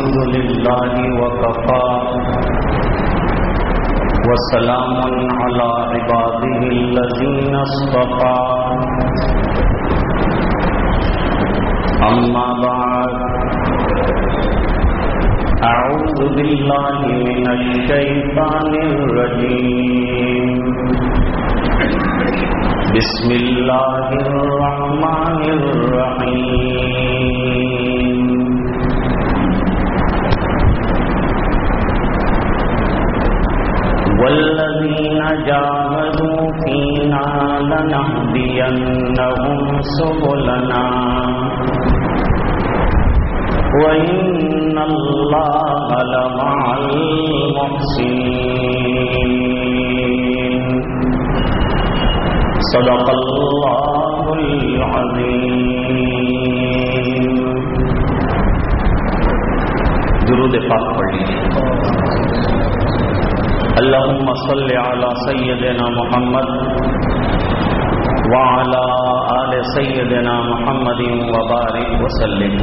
الحمد لله وكفى. وسلام على عباده الذين اصطفى. أما بعد أعوذ بالله من الشيطان الرجيم. بسم الله الرحمن الرحيم. والذين جاهدوا فينا لنهدينهم سبلنا. وإن الله لمع المحسنين. صدق الله العظيم درود پاک پڑھ لیجیے اللهم صل على سيدنا محمد وعلى آل سيدنا محمد وبارك وسلم.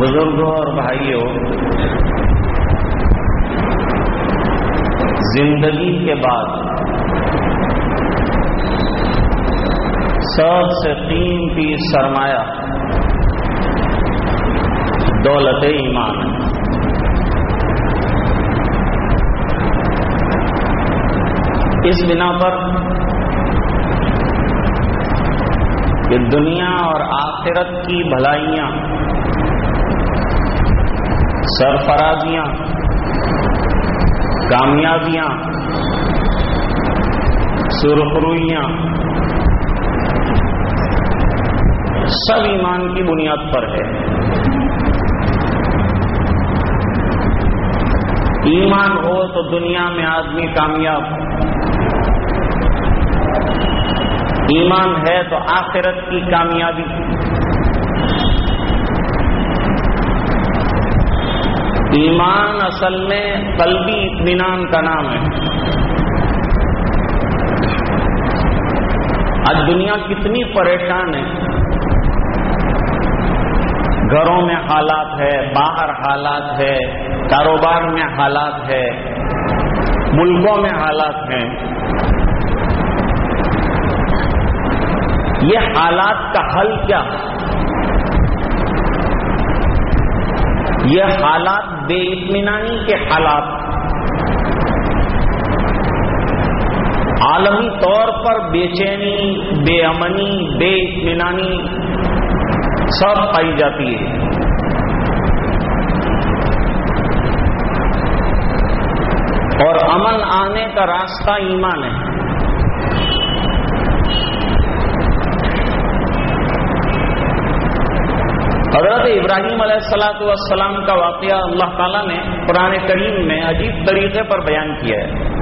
بزرگوں اور بھائیوں، زندگی کے بعد سب سے قیمتی سرمایہ دولت ایمان۔ اس بنا پر کہ دنیا اور آخرت کی بھلائیاں، سرفرازیاں، کامیابیاں، سرخروئیاں، سب ایمان کی بنیاد پر ہے۔ ایمان ہو تو دنیا میں آدمی کامیاب ایمان ہے تو آخرت کی کامیابی۔ ایمان اصل میں قلبی اطمینان کا نام ہے۔ آج دنیا کتنی پریشان ہے۔ گھروں میں حالات ہے، باہر حالات ہے، کاروبار میں حالات ہے، ملکوں میں حالات ہیں۔ یہ حالات کا حل کیا؟ یہ حالات بے اطمینانی کے حالات۔ عالمی طور پر بے چینی، بے امنی، بے اطمینانی سب پائی جاتی ہے۔ اور امن آنے کا راستہ ایمان ہے۔ حضرت ابراہیم علیہ السلاۃ والسلام کا واقعہ اللہ تعالیٰ نے پرانے کریم میں عجیب طریقے پر بیان کیا ہے۔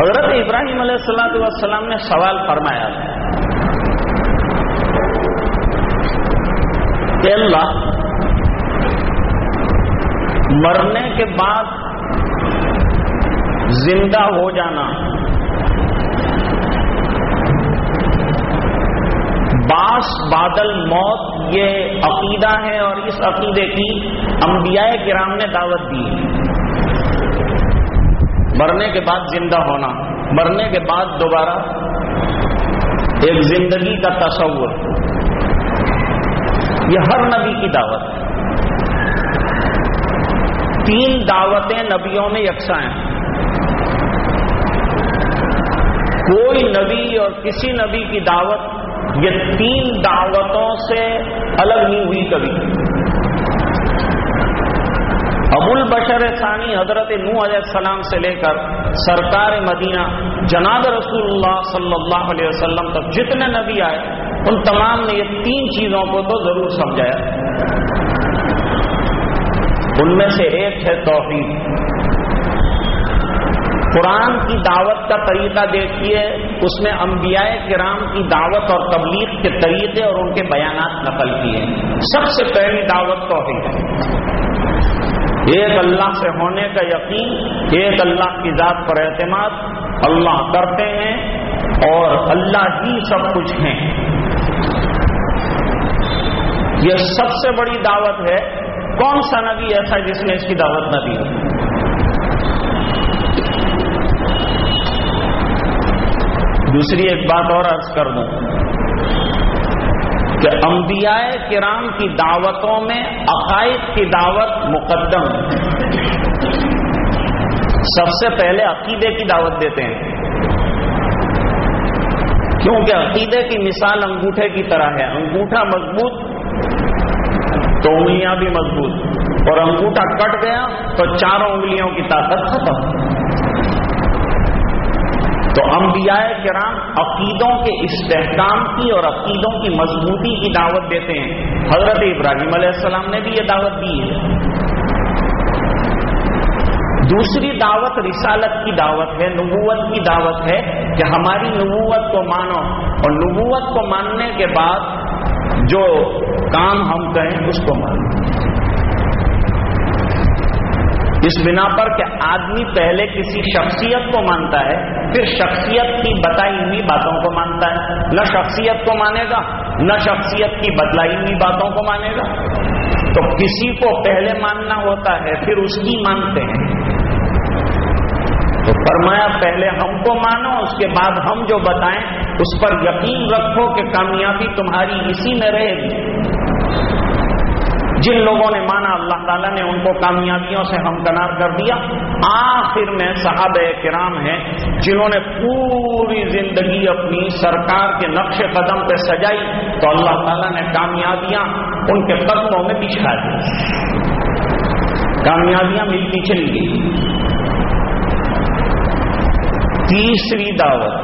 حضرت ابراہیم علیہ السلاۃ والسلام نے سوال فرمایا کہ اللہ مرنے کے بعد زندہ ہو جانا باس بادل موت، یہ عقیدہ ہے اور اس عقیدے کی انبیاء کرام نے دعوت دی۔ مرنے کے بعد زندہ ہونا، مرنے کے بعد دوبارہ ایک زندگی کا تصور۔ یہ ہر نبی کی دعوت ہے۔ تین دعوتیں نبیوں میں یکساں ہیں۔ کوئی نبی اور کسی نبی کی دعوت، یہ تین دعوتوں سے الگ نہیں ہوئی کبھی۔ ابو البشر ثانی حضرت نو علیہ السلام سے لے کر سرکار مدینہ جناب رسول اللہ صلی اللہ علیہ وسلم تک جتنے نبی آئے، ان تمام نے یہ تین چیزوں کو تو ضرور سمجھایا۔ ان میں سے ایک ہے توحید۔ قرآن کی دعوت کا طریقہ دیکھیے، اس میں انبیاء کرام کی دعوت اور تبلیغ کے طریقے اور ان کے بیانات نقل کیے۔ سب سے پہلی دعوت توحید ایک اللہ سے ہونے کا یقین، ایک اللہ کی ذات پر اعتماد، اللہ کرتے ہیں اور اللہ ہی سب کچھ ہیں۔ یہ سب سے بڑی دعوت ہے۔ کون سا نبی ایسا جس نے اس کی دعوت نہ دی؟ دوسری ایک بات اور عرض کر دوں۔ کہ انبیاء کرام کی دعوتوں میں عقائد کی دعوت مقدم سب سے پہلے عقیدے کی دعوت دیتے ہیں۔ کیونکہ عقیدے کی مثال انگوٹھے کی طرح ہے۔ انگوٹھا مضبوط تو انگلیاں بھی مضبوط۔ اور انگوٹھا کٹ گیا تو چاروں انگلیوں کی طاقت ختم۔ تو انبیاء کرام عقیدوں کے استحکام کی اور عقیدوں کی مضبوطی کی دعوت دیتے ہیں۔ حضرت ابراہیم علیہ السلام نے بھی یہ دعوت دی ہے۔ دوسری دعوت رسالت کی دعوت ہے، نبوت کی دعوت ہے کہ ہماری نبوت کو مانو۔ اور نبوت کو ماننے کے بعد جو کام ہم کریں، اس کو مانو۔ اس بنا پر کہ آدمی پہلے کسی شخصیت کو مانتا ہے، پھر شخصیت کی بتائی ہوئی باتوں کو مانتا ہے۔ نہ شخصیت کو مانے گا، نہ شخصیت کی بتلائی ہوئی باتوں کو مانے گا۔ تو کسی کو پہلے ماننا ہوتا ہے، پھر اس کی مانتے ہیں۔ تو فرمایا، پہلے ہم کو مانو، اس کے بعد ہم جو بتائیں، اس پر یقین رکھو کہ کامیابی تمہاری اسی میں رہے گی۔ جن لوگوں نے مانا اللہ تعالیٰ نے ان کو کامیابیوں سے ہمکنار کر دیا، آخر میں صحاب کرام ہیں جنہوں نے پوری زندگی اپنی سرکار کے نقش قدم پہ سجائی تو اللہ تعالیٰ نے کامیابیاں ان کے قدموں میں بچھا دی۔ کامیابیاں ملتی چلی گئی۔ تیسری دعوت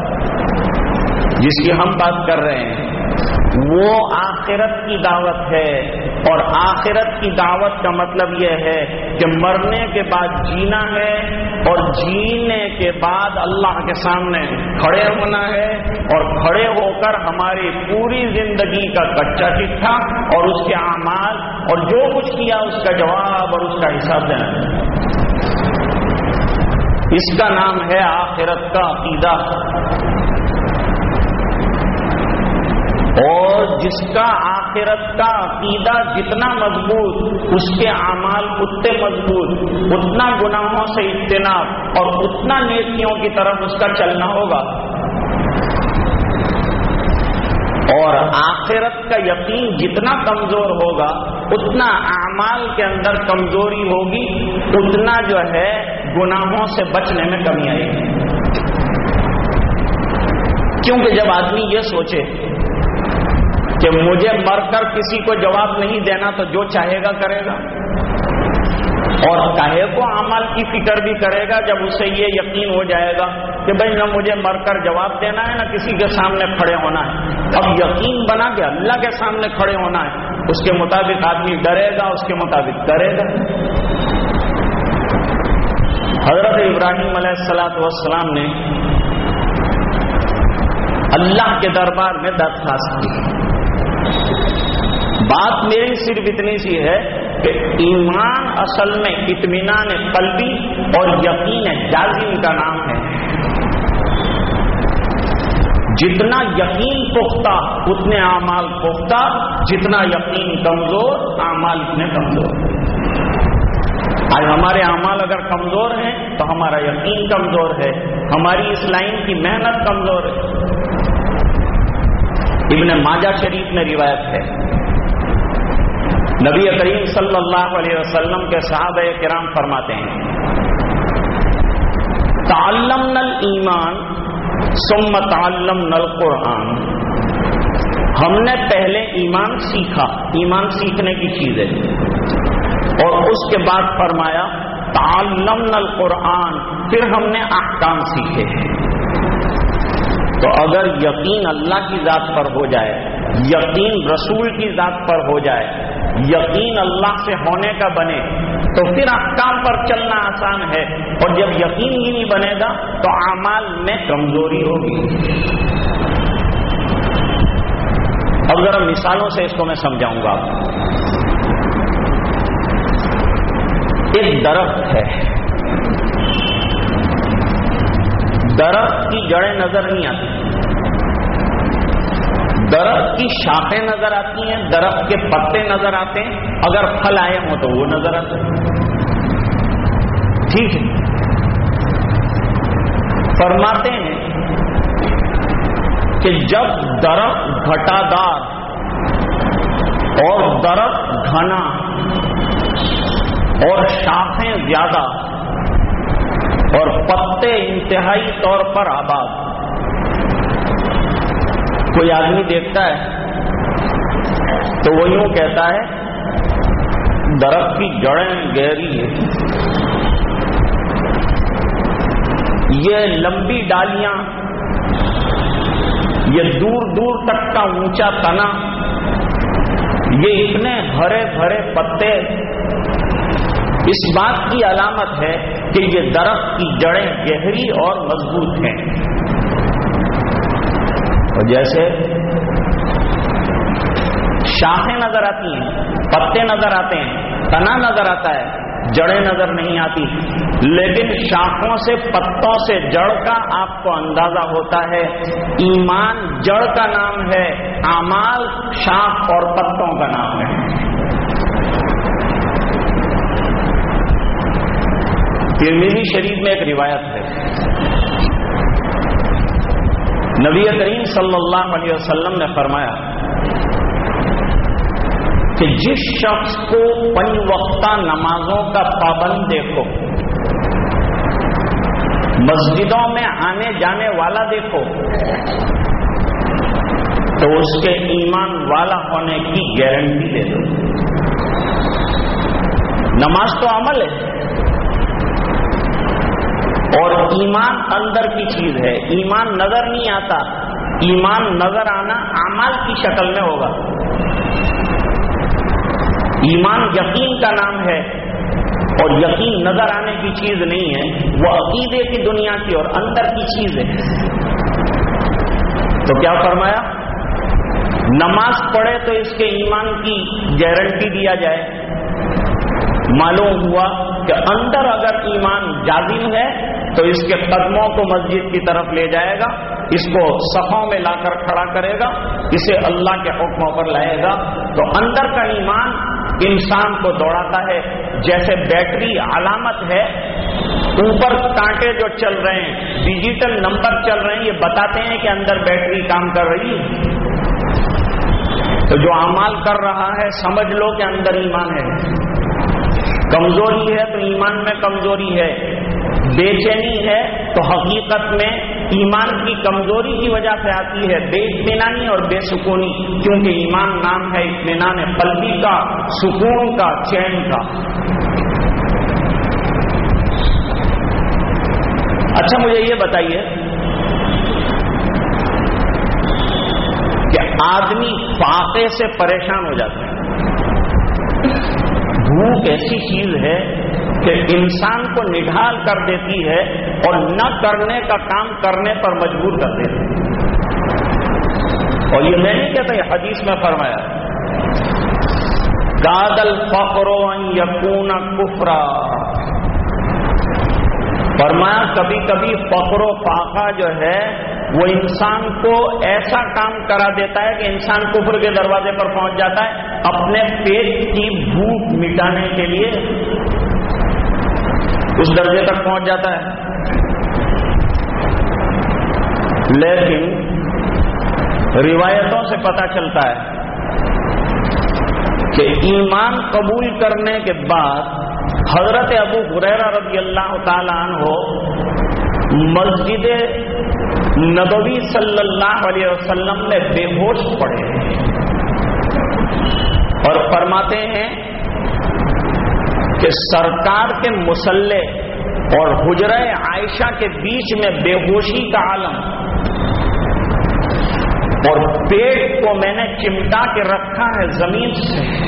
جس کی ہم بات کر رہے ہیں، وہ آخرت کی دعوت ہے۔ اور آخرت کی دعوت کا مطلب یہ ہے کہ مرنے کے بعد جینا ہے اور جینے کے بعد اللہ کے سامنے کھڑے ہونا ہے اور کھڑے ہو کر ہماری پوری زندگی کا کچا چٹھا اور اس کے اعمال اور جو کچھ کیا اس کا جواب اور اس کا حساب دینا۔ ہے اس کا نام ہے آخرت کا عقیدہ۔ اور جس کا آخرت کا عقیدہ جتنا مضبوط، اس کے اعمال اتنے مضبوط، اتنا گناہوں سے اجتناب اور اتنا نیتوں کی طرف اس کا چلنا ہوگا۔ اور آخرت کا یقین جتنا کمزور ہوگا، اتنا اعمال کے اندر کمزوری ہوگی، اتنا جو ہے گناہوں سے بچنے میں کمی آئے گی۔ کیونکہ جب آدمی یہ سوچے کہ مجھے مر کر کسی کو جواب نہیں دینا تو جو چاہے گا کرے گا۔ اور کہے کو عمل کی فکر بھی کرے گا، جب اسے یہ یقین ہو جائے گا کہ بھائی نہ مجھے مر کر جواب دینا ہے، نہ کسی کے سامنے کھڑے ہونا ہے۔ اب یقین بنا کے اللہ کے سامنے کھڑے ہونا ہے۔ اس کے مطابق آدمی ڈرے گا، اس کے مطابق کرے گا۔ حضرت ابراہیم علیہ السلاۃ والسلام نے اللہ کے دربار میں درخواست کی۔ بات میری صرف اتنی سی ہے کہ ایمان اصل میں اطمینان قلبی اور یقین جازم کا نام ہے۔ جتنا یقین پختہ اتنے اعمال پختہ، جتنا یقین کمزور، اعمال اتنے کمزور۔ آج ہمارے اعمال اگر کمزور ہیں تو ہمارا یقین کمزور ہے، ہماری اس لائن کی محنت کمزور ہے۔ ابن ماجہ شریف میں روایت ہے۔ نبی کریم صلی اللہ علیہ وسلم کے صحابہ کرام فرماتے ہیں تعلم نل ایمان سم تعلم نل قرآن ہم نے پہلے ایمان سیکھا، ایمان سیکھنے کی چیز ہے۔ اور اس کے بعد فرمایا تعلم نل قرآن پھر ہم نے احکام سیکھے۔ تو اگر یقین اللہ کی ذات پر ہو جائے، یقین رسول کی ذات پر ہو جائے یقین اللہ سے ہونے کا بنے تو پھر احکام پر چلنا آسان ہے اور جب یقین ہی نہیں بنے گا تو اعمال میں کمزوری ہوگی۔ اب ذرا مثالوں سے اس کو میں سمجھاؤں گا۔ ایک درخت ہے۔ درخت کی جڑیں نظر نہیں آتی۔ درخت کی شاخیں نظر آتی ہیں، درخت کے پتے نظر آتے ہیں۔ اگر پھل آئے ہوں تو وہ نظر آتے ہیں۔ ٹھیک ہے۔ فرماتے ہیں کہ جب درخت گھٹا دار اور درخت گھنا اور شاخیں زیادہ اور پتے انتہائی طور پر آباد کوئی آدمی دیکھتا ہے تو وہ یوں کہتا ہے، درخت کی جڑیں گہری ہے یہ لمبی ڈالیاں، یہ دور دور تک کا اونچا تنا، یہ اتنے ہرے بھرے پتے۔ اس بات کی علامت ہے کہ یہ درخت کی جڑیں گہری اور مضبوط ہیں۔ اور جیسے شاخیں نظر آتی ہیں، پتے نظر آتے ہیں تنا نظر آتا ہے، جڑیں نظر نہیں آتی۔ لیکن شاخوں سے، پتوں سے جڑ کا آپ کو اندازہ ہوتا ہے، ایمان جڑ کا نام ہے امال شاخ اور پتوں کا نام ہے۔ ترمیری شریف میں ایک روایت ہے۔ نبی کریم صلی اللہ علیہ وسلم نے فرمایا کہ جس شخص کو پن وقتہ نمازوں کا پابند دیکھو، مسجدوں میں آنے جانے والا دیکھو، تو اس کے ایمان والا ہونے کی گارنٹی دے دو۔ نماز تو عمل ہے۔ اور ایمان اندر کی چیز ہے۔ ایمان نظر نہیں آتا۔ ایمان نظر آنا امال کی شکل میں ہوگا۔ ایمان یقین کا نام ہے اور یقین نظر آنے کی چیز نہیں ہے۔ وہ عقیدے کی دنیا کی اور اندر کی چیز ہے۔ تو کیا فرمایا؟ نماز پڑھے تو اس کے ایمان کی گارنٹی دیا جائے۔ معلوم ہوا کہ اندر اگر ایمان جازم ہے تو اس کے قدموں کو مسجد کی طرف لے جائے گا، اس کو صفوں میں لا کر کھڑا کرے گا، اسے اللہ کے حکموں پر لائے گا۔ تو اندر کا ایمان انسان کو دوڑاتا ہے، جیسے بیٹری علامت ہے، اوپر کانٹے جو چل رہے ہیں، ڈیجیٹل نمبر چل رہے ہیں، یہ بتاتے ہیں کہ اندر بیٹری کام کر رہی ہے۔ تو جو امال کر رہا ہے، سمجھ لو کہ اندر ایمان ہے۔ کمزوری ہے تو ایمان میں کمزوری ہے۔ بے چینی ہے تو حقیقت میں ایمان کی کمزوری کی وجہ سے آتی ہے بے اطمینانی اور بے سکونی، کیونکہ ایمان نام ہے اطمینان قلبی کا، سکون کا، چین کا۔ اچھا مجھے یہ بتائیے کہ آدمی فاقے سے پریشان ہو جاتا ہے۔ بھوک ایسی چیز ہے کہ انسان کو نڈھال کر دیتی ہے اور نہ کرنے کا کام کرنے پر مجبور کر دیتی ہے۔ اور یہ میں نہیں کہتا یہ حدیث میں فرمایا۔ کادل فخرو یقون کفرا۔ فرمایا کبھی کبھی فخر و فاقہ جو ہے، وہ انسان کو ایسا کام کرا دیتا ہے کہ انسان کفر کے دروازے پر پہنچ جاتا ہے، اپنے پیٹ کی بھوک مٹانے کے لیے اس درجے تک پہنچ جاتا ہے۔ لیکن روایتوں سے پتا چلتا ہے کہ ایمان قبول کرنے کے بعد حضرت ابو حریرا رضی اللہ تعالیٰ عنہ مسجد نبوی صلی اللہ علیہ وسلم میں بے ہوش پڑے اور فرماتے ہیں کہ سرکار کے مسلح اور حجرہ عائشہ کے بیچ میں بے ہوشی کا عالم اور پیٹ کو میں نے چمٹا کے رکھا ہے، زمین سے۔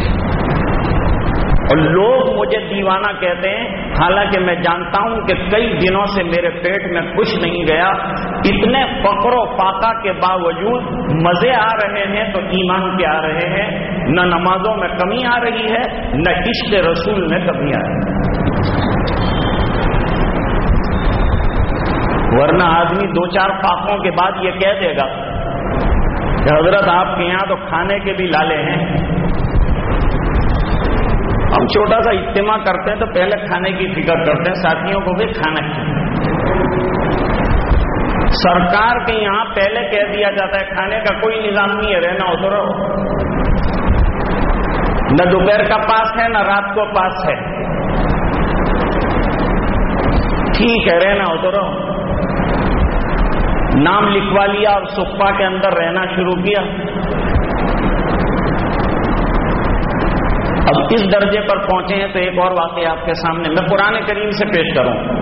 اور لوگ مجھے دیوانہ کہتے ہیں، حالانکہ میں جانتا ہوں کہ کئی دنوں سے میرے پیٹ میں کچھ نہیں گیا۔ اتنے فقر و فاقہ کے باوجود مزے آ رہے ہیں تو ایمان کے آ رہے ہیں، نہ نمازوں میں کمی آ رہی ہے، نہ عشق رسول میں کمی آ رہی ہے۔ ورنہ آدمی دو چار پاپوں کے بعد یہ کہہ دے گا کہ حضرت آپ کے یہاں تو کھانے کے بھی لالے ہیں۔ ہم چھوٹا سا اجتماع کرتے ہیں تو پہلے کھانے کی فکر کرتے ہیں، ساتھیوں کو بھی کھانا سرکار کے یہاں پہلے کہہ دیا جاتا ہے، کھانے کا کوئی نظام نہیں ہے، رہنا ہو تو رہو۔ نہ دوپہر کا پاس ہے، نہ رات کو پاس ہے۔ ٹھیک ہے، رہنا ہو تو رہو۔ نام لکھوا لیا اور سکھپا کے اندر رہنا شروع کیا۔ اب اس درجے پر پہنچے ہیں تو ایک اور واقعہ آپ کے سامنے میں پرانے کریم سے پیش کروں۔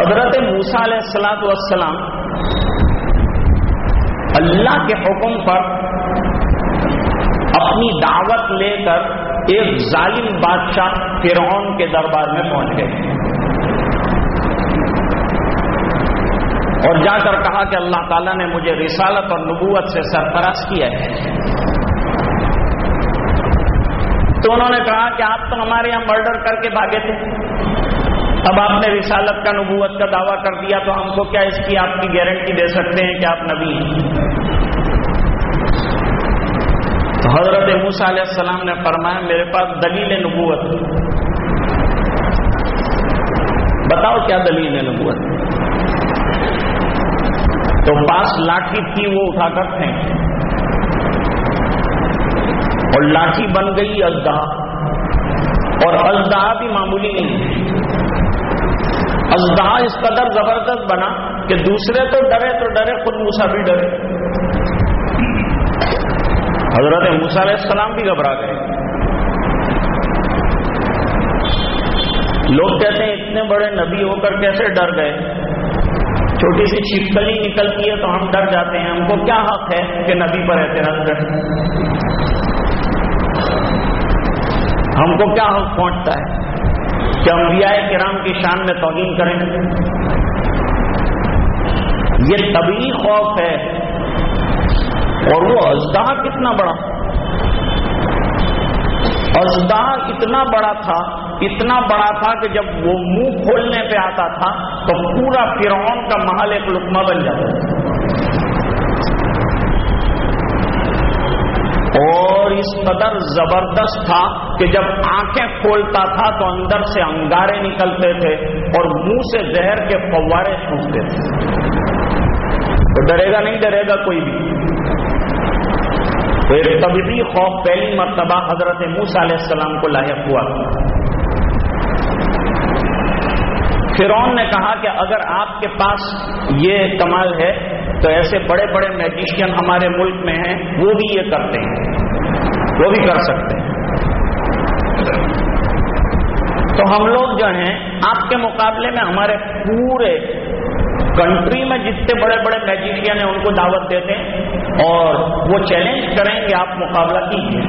حضرت موسا علیہ السلاط والسلام اللہ کے حکم پر اپنی دعوت لے کر ایک ظالم بادشاہ فرعون کے دربار میں پہنچ گئے۔ اور جا کر کہا کہ اللہ تعالیٰ نے مجھے رسالت اور نبوت سے سرفراز کیا ہے۔ تو انہوں نے کہا کہ آپ تو ہمارے یہاں مرڈر کر کے بھاگے تھے۔ اب آپ نے رسالت کا نبوت کا دعویٰ کر دیا تو ہم کو کیا اس کی آپ کی گارنٹی دے سکتے ہیں کہ آپ نبی ہیں؟ تو حضرت موسا علیہ السلام نے فرمایا، میرے پاس دلیل نبوت بتاؤ کیا دلیل نبوت تو پاس لاٹھی تھی، وہ اٹھا کر تھے اور لاٹھی بن گئی ازدا اور ازدا بھی معمولی نہیں ازدا اس قدر زبردست بنا کہ دوسرے تو ڈرے تو ڈرے، خود موسا بھی ڈرے۔ حضرت موسا علیہ السلام بھی گھبرا گئے۔ لوگ کہتے ہیں اتنے بڑے نبی ہو کر کیسے ڈر گئے؟ چھوٹی سی چھپکلی نکلتی ہے تو ہم ڈر جاتے ہیں۔ ہم کو کیا حق ہے کہ نبی پر اعتراض کریں؟ ہم کو کیا حق پہنچتا ہے؟ کہ انبیاء کرام کی شان میں توہین کریں۔ یہ طبی خوف ہے اور وہ ازدہ کتنا بڑا۔ ازدہ اتنا بڑا تھا، اتنا بڑا تھا کہ جب وہ منہ کھولنے پہ آتا تھا تو پورا فرعون کا محل ایک لکما بن جاتا اور اس قدر زبردست تھا کہ جب آنکھیں کھولتا تھا تو اندر سے انگارے نکلتے تھے اور منہ سے زہر کے فوارے چھوٹتے تھے۔ تو ڈرے گا نہیں ڈرے گا کوئی بھی۔ تو ایک طبی خوف پہلی مرتبہ حضرت موس علیہ السلام کو لاحق ہوا۔ فرون نے کہا کہ اگر آپ کے پاس یہ کمال ہے تو ایسے بڑے بڑے میجیشین ہمارے ملک میں ہیں، وہ بھی یہ کرتے ہیں۔ وہ بھی کر سکتے ہیں۔ تو ہم لوگ جو ہیں، آپ کے مقابلے میں ہمارے پورے کنٹری میں جتنے بڑے بڑے میجیشین ہیں، ان کو دعوت دیتے ہیں اور وہ چیلنج کریں کہ آپ مقابلہ کیجیے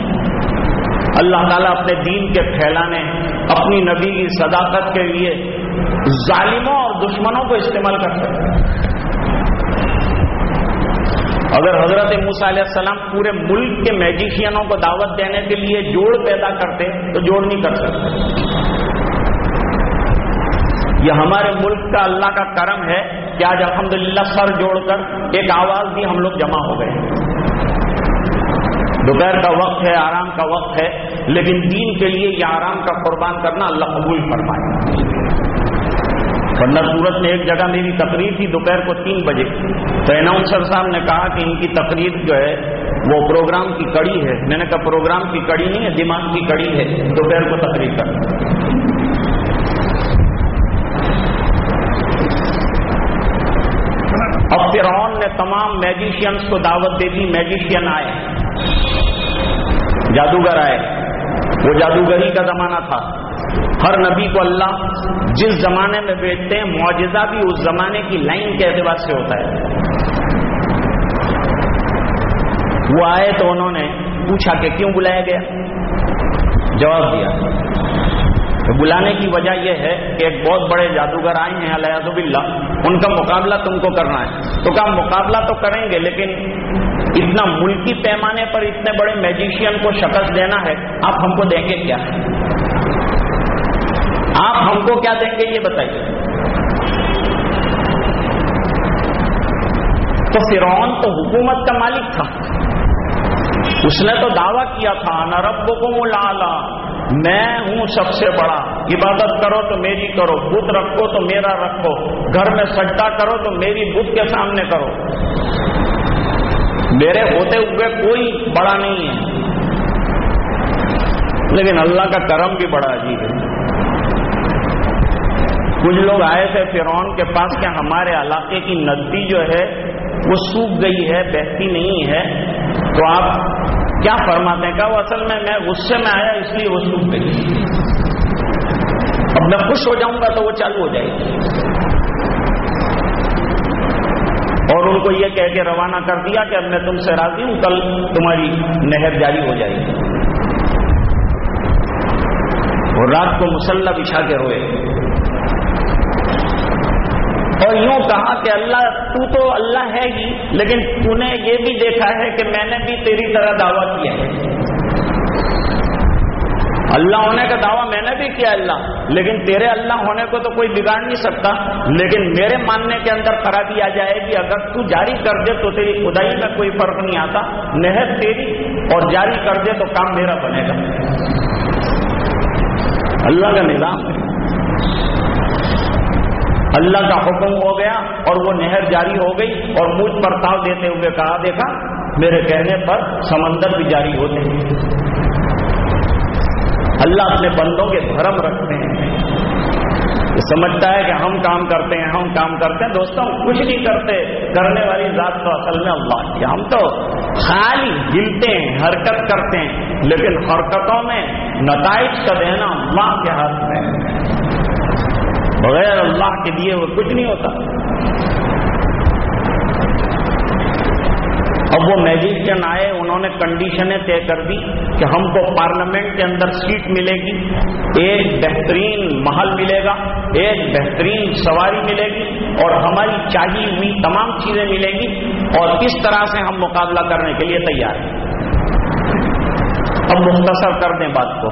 اللہ تعالیٰ اپنے دین کے پھیلانے، اپنی نبی کی صداقت کے لیے ظالموں اور دشمنوں کو استعمال کر سکتے ہیں اگر حضرت موسیٰ علیہ السلام پورے ملک کے میجیشینوں کو دعوت دینے کے لیے جوڑ پیدا کرتے، تو جوڑ نہیں کر سکتے۔ یہ ہمارے ملک کا اللہ کا کرم ہے کہ آج الحمدللہ سر جوڑ کر ایک آواز بھی ہم لوگ جمع ہو گئے دوپہر کا وقت ہے، آرام کا وقت ہے، لیکن دین کے لیے یہ آرام کا قربان کرنا اللہ قبول فرمائے۔ ورنہ سورت میں ایک جگہ میری تقریر تھی، دوپہر کو تین بجے۔ تو اناؤنسر صاحب نے کہا کہ ان کی تقریر جو ہے، وہ پروگرام کی کڑی ہے۔ میں نے کہا، پروگرام کی کڑی نہیں ہے، دماغ کی کڑی ہے۔ دوپہر کو تقریر کر اب فرعون نے تمام میجیشینس کو دعوت دے دی میجیشین آئے۔ جادوگر آئے۔ وہ جادوگری کا زمانہ تھا۔ ہر نبی کو اللہ جس زمانے میں بیچتے ہیں، معجزہ بھی اس زمانے کی لائن کے اعتبار سے ہوتا ہے۔ وہ آئے تو انہوں نے پوچھا کہ کیوں بلایا گیا؟ جواب دیا۔ بلانے کی وجہ یہ ہے کہ ایک بہت بڑے جادوگر آئے ہیں، علیہ اللہ ان کا مقابلہ تم کو کرنا ہے۔ تو کہا مقابلہ تو کریں گے، لیکن اتنا ملکی پیمانے پر اتنے بڑے میجیشین کو شکست دینا ہے، آپ ہم کو دیں گے کیا؟ آپ ہم کو کیا دیں گے یہ بتائیے۔ تو فرعون تو حکومت کا مالک تھا۔ اس نے تو دعویٰ کیا تھا نرب کو میں ہوں سب سے بڑا۔ عبادت کرو تو میری کرو، بت رکھو تو میرا رکھو، گھر میں سجدہ کرو تو میری بت کے سامنے کرو۔ میرے ہوتے ہوئے کوئی بڑا نہیں ہے۔ لیکن اللہ کا کرم بھی بڑا عجیب ہے۔ کچھ لوگ آئے تھے فرعون کے پاس کہ ہمارے علاقے کی ندی جو ہے وہ سوکھ گئی ہے، بہتی نہیں ہے۔ تو آپ کیا فرماتے ہیں کہ وہ اصل میں میں غصے میں آیا اس لیے وہ سوکھ گئی۔ اب میں خوش ہو جاؤں گا تو وہ چالو ہو جائے گی۔ اور ان کو یہ کہہ کے روانہ کر دیا کہ اب میں تم سے راضی ہوں، کل تمہاری نہر جاری ہو جائے گی۔ اور رات کو مسلح بچھا کے روئے۔ اور یوں کہا کہ اللہ، تو تو اللہ ہے ہی، لیکن تو نے یہ بھی دیکھا ہے کہ میں نے بھی تیری طرح دعویٰ کیا ہے۔ اللہ ہونے کا دعویٰ میں نے بھی کیا اللہ، لیکن تیرے اللہ ہونے کو تو کوئی بگاڑ نہیں سکتا۔ لیکن میرے ماننے کے اندر خرابی آ جائے گی، اگر تو جاری کر دے تو تیری خدائی میں کوئی فرق نہیں آتا۔ نہر تیری اور جاری کر دے تو کام میرا بنے گا۔ اللہ کا نظام ہے۔ اللہ کا حکم ہو گیا اور وہ نہر جاری ہو گئی اور مجھ پر تاؤ دیتے ہوئے کہا، دیکھا، میرے کہنے پر سمندر بھی جاری ہوتے ہیں۔ اللہ اپنے بندوں کے دھرم رکھتے ہیں۔ سمجھتا ہے کہ ہم کام کرتے ہیں، ہم کام کرتے ہیں، دوستوں، کچھ نہیں کرتے۔ کرنے والی ذات تو اصل میں اللہ کی ہم تو خالی ہلتے ہیں، حرکت کرتے ہیں، لیکن حرکتوں میں نتائج کا دینا اللہ کے ہاتھ میں۔ بغیر اللہ کے لیے وہ کچھ نہیں ہوتا۔ اب وہ میجیشین آئے انہوں نے کنڈیشنیں طے کر دی۔ کہ ہم کو پارلیمنٹ کے اندر سیٹ ملے گی، ایک بہترین محل ملے گا، ایک بہترین سواری ملے گی اور ہماری چاہیے ہوئی تمام چیزیں ملیں گی اور اس طرح سے ہم مقابلہ کرنے کے لیے تیار ہیں۔ اب مختصر کر دیں بات کو۔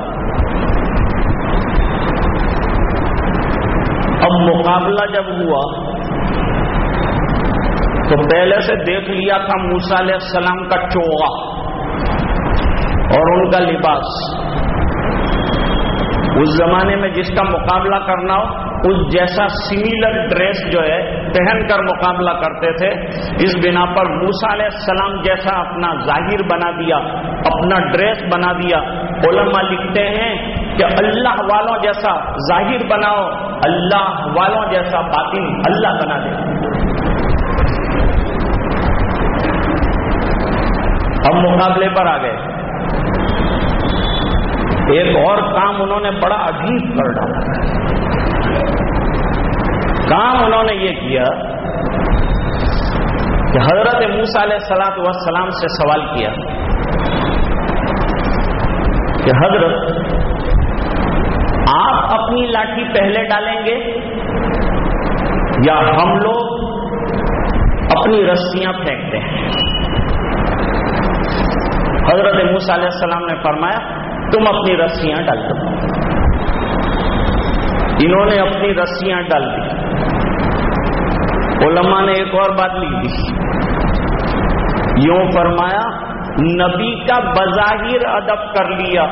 اب مقابلہ جب ہوا، تو پہلے سے دیکھ لیا تھا موسا علیہ السلام کا چوغا۔ اور ان کا لباس۔ اس زمانے میں جس کا مقابلہ کرنا ہو، اس جیسا سملر ڈریس جو ہے، پہن کر مقابلہ کرتے تھے۔ اس بنا پر موسا علیہ السلام جیسا اپنا ظاہر بنا دیا، اپنا ڈریس بنا دیا۔ علماء لکھتے ہیں کہ اللہ والوں جیسا ظاہر بناؤ اللہ والوں جیسا باطن اللہ بنا دے۔ ہم مقابلے پر آ گئے۔ ایک اور کام انہوں نے بڑا عجیب کر ڈالا۔ کام انہوں نے یہ کیا کہ حضرت موسا علیہ سلاط وسلام سے سوال کیا کہ حضرت، آپ اپنی لاٹھی پہلے ڈالیں گے یا ہم لوگ اپنی رسیاں پھینکتے ہیں؟ حضرت موسا علیہ السلام نے فرمایا تم اپنی رسیاں ڈال دو۔ انہوں نے اپنی رسیاں ڈال دی۔ علماء نے ایک اور بات لکھ دی۔ یوں فرمایا، نبی کا بظاہر ادب کر لیا۔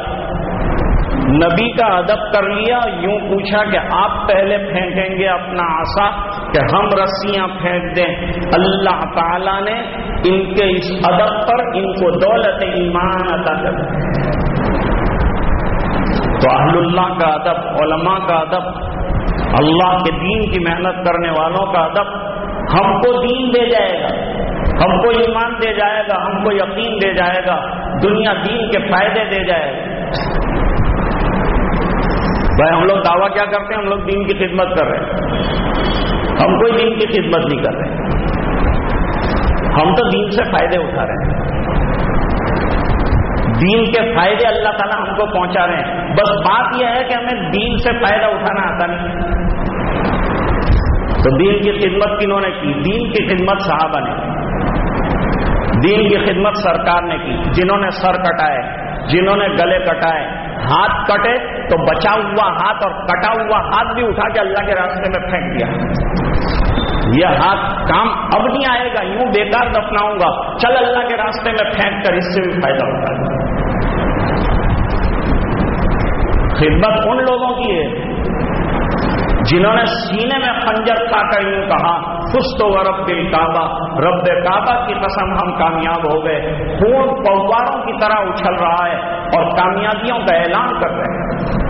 نبی کا ادب کر لیا، یوں پوچھا کہ آپ پہلے پھینکیں گے اپنا آسا کہ ہم رسیاں پھینک دیں۔ اللہ تعالی نے ان کے اس ادب پر ان کو دولت ایمان عطا کر تو اہل اللہ کا ادب، علماء کا ادب، اللہ کے دین کی محنت کرنے والوں کا ادب ہم کو دین دے جائے گا، ہم کو ایمان دے جائے گا، ہم کو یقین دے جائے گا، دنیا دین کے فائدے دے جائے گا۔ بھائی، ہم لوگ دعویٰ کیا کرتے ہیں؟ ہم لوگ دین کی خدمت کر رہے ہیں۔ ہم کوئی دین کی خدمت نہیں کر رہے۔ ہم تو دین سے فائدے اٹھا رہے ہیں۔ دین کے فائدے اللہ تعالیٰ ہم کو پہنچا رہے ہیں۔ بس بات یہ ہے کہ ہمیں دین سے فائدہ اٹھانا آتا نہیں۔ تو دین کی خدمت کنہوں نے کی؟ دین کی خدمت صحابہ نے دین کی خدمت سرکار نے کی۔ جنہوں نے سر کٹائے، جنہوں نے گلے کٹائے، ہاتھ کٹے تو بچا ہوا ہاتھ اور کٹا ہوا ہاتھ بھی اٹھا کے اللہ کے راستے میں پھینک دیا۔ یہ ہاتھ کام اب نہیں آئے گا، یوں بیکار دفناؤں گا۔ چل اللہ کے راستے میں پھینک کر، اس سے بھی فائدہ ہوتا ہے خدمت ان لوگوں کی ہے جنہوں نے سینے میں خنجر کھا کر یوں کہا خست و رب دل کعبہ رب کعبہ کی قسم ہم کامیاب ہو گئے۔ خون پواروں کی طرح اچھل رہا ہے اور کامیابیوں کا اعلان کر رہے ہیں۔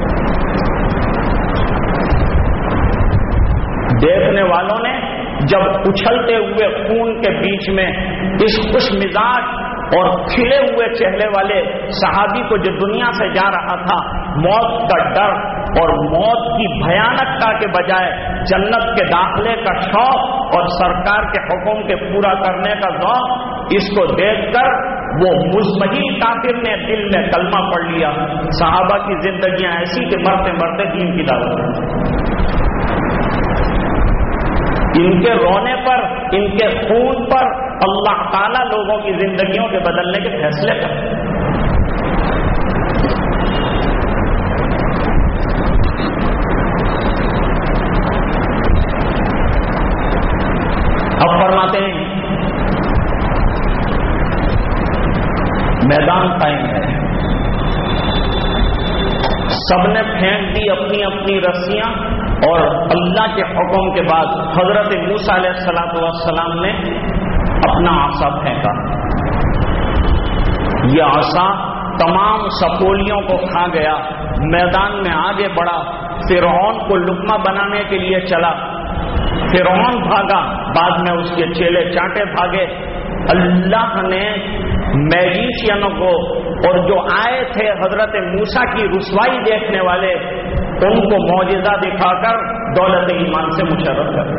دیکھنے والوں نے جب اچھلتے ہوئے خون کے بیچ میں اس خوش مزاج اور کھلے ہوئے چہرے والے صحابی کو جو دنیا سے جا رہا تھا، موت کا ڈر اور موت کی بھیانکتا کے بجائے جنت کے داخلے کا شوق اور سرکار کے حکم کے پورا کرنے کا ذوق، اس کو دیکھ کر وہ مزمحل کافر نے دل میں کلمہ پڑھ لیا۔ صحابہ کی زندگیاں ایسی کہ مرتے مرتے دین کی دعوت۔ ان کے رونے پر، ان کے خون پر اللہ تعالیٰ لوگوں کی زندگیوں کے بدلنے کے فیصلے کرتے اب فرماتے ہیں، میدان قائم ہے۔ سب نے پھینک دی اپنی اپنی رسیاں اور اللہ کے حکم کے بعد حضرت موسا علیہ السلاۃ والسلام نے اپنا آسا پھینکا۔ یہ آسا تمام سپولیوں کو کھا گیا، میدان میں آگے بڑھا، فرعون کو لکما بنانے کے لیے چلا۔ فرعون بھاگا، بعد میں اس کے چیلے چانٹے بھاگے۔ اللہ نے میجیشینوں کو اور جو آئے تھے حضرت موسا کی رسوائی دیکھنے والے ان کو معجزہ دکھا کر دولت ایمان سے مشرف کر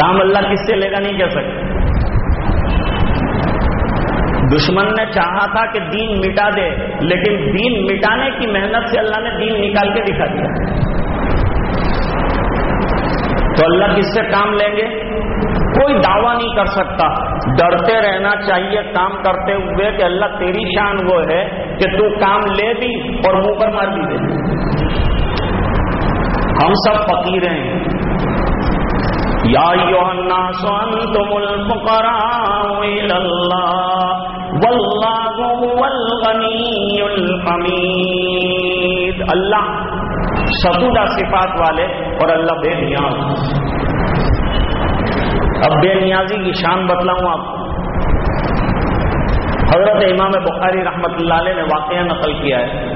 کام اللہ کس سے لے گا نہیں کہہ سکتے۔ دشمن نے چاہا تھا کہ دین مٹا دے، لیکن دین مٹانے کی محنت سے اللہ نے دین نکال کے دکھا دیا۔ تو اللہ کس سے کام لیں گے؟ کوئی دعویٰ نہیں کر سکتا۔ ڈرتے رہنا چاہیے کام کرتے ہوئے کہ اللہ تیری شان وہ ہے کہ تو کام لے دی اور منہ پر مار بھی دے۔ ہم سب فقیر ہیں۔ یا انتم الفقراء اللہ واللہ الغنی الحمید۔ اللہ سبودہ صفات والے اور اللہ بے نیاز۔ اب بے نیازی کی شان بتلاؤں آپ حضرت امام بخاری رحمت اللہ علیہ نے واقعہ نقل کیا ہے۔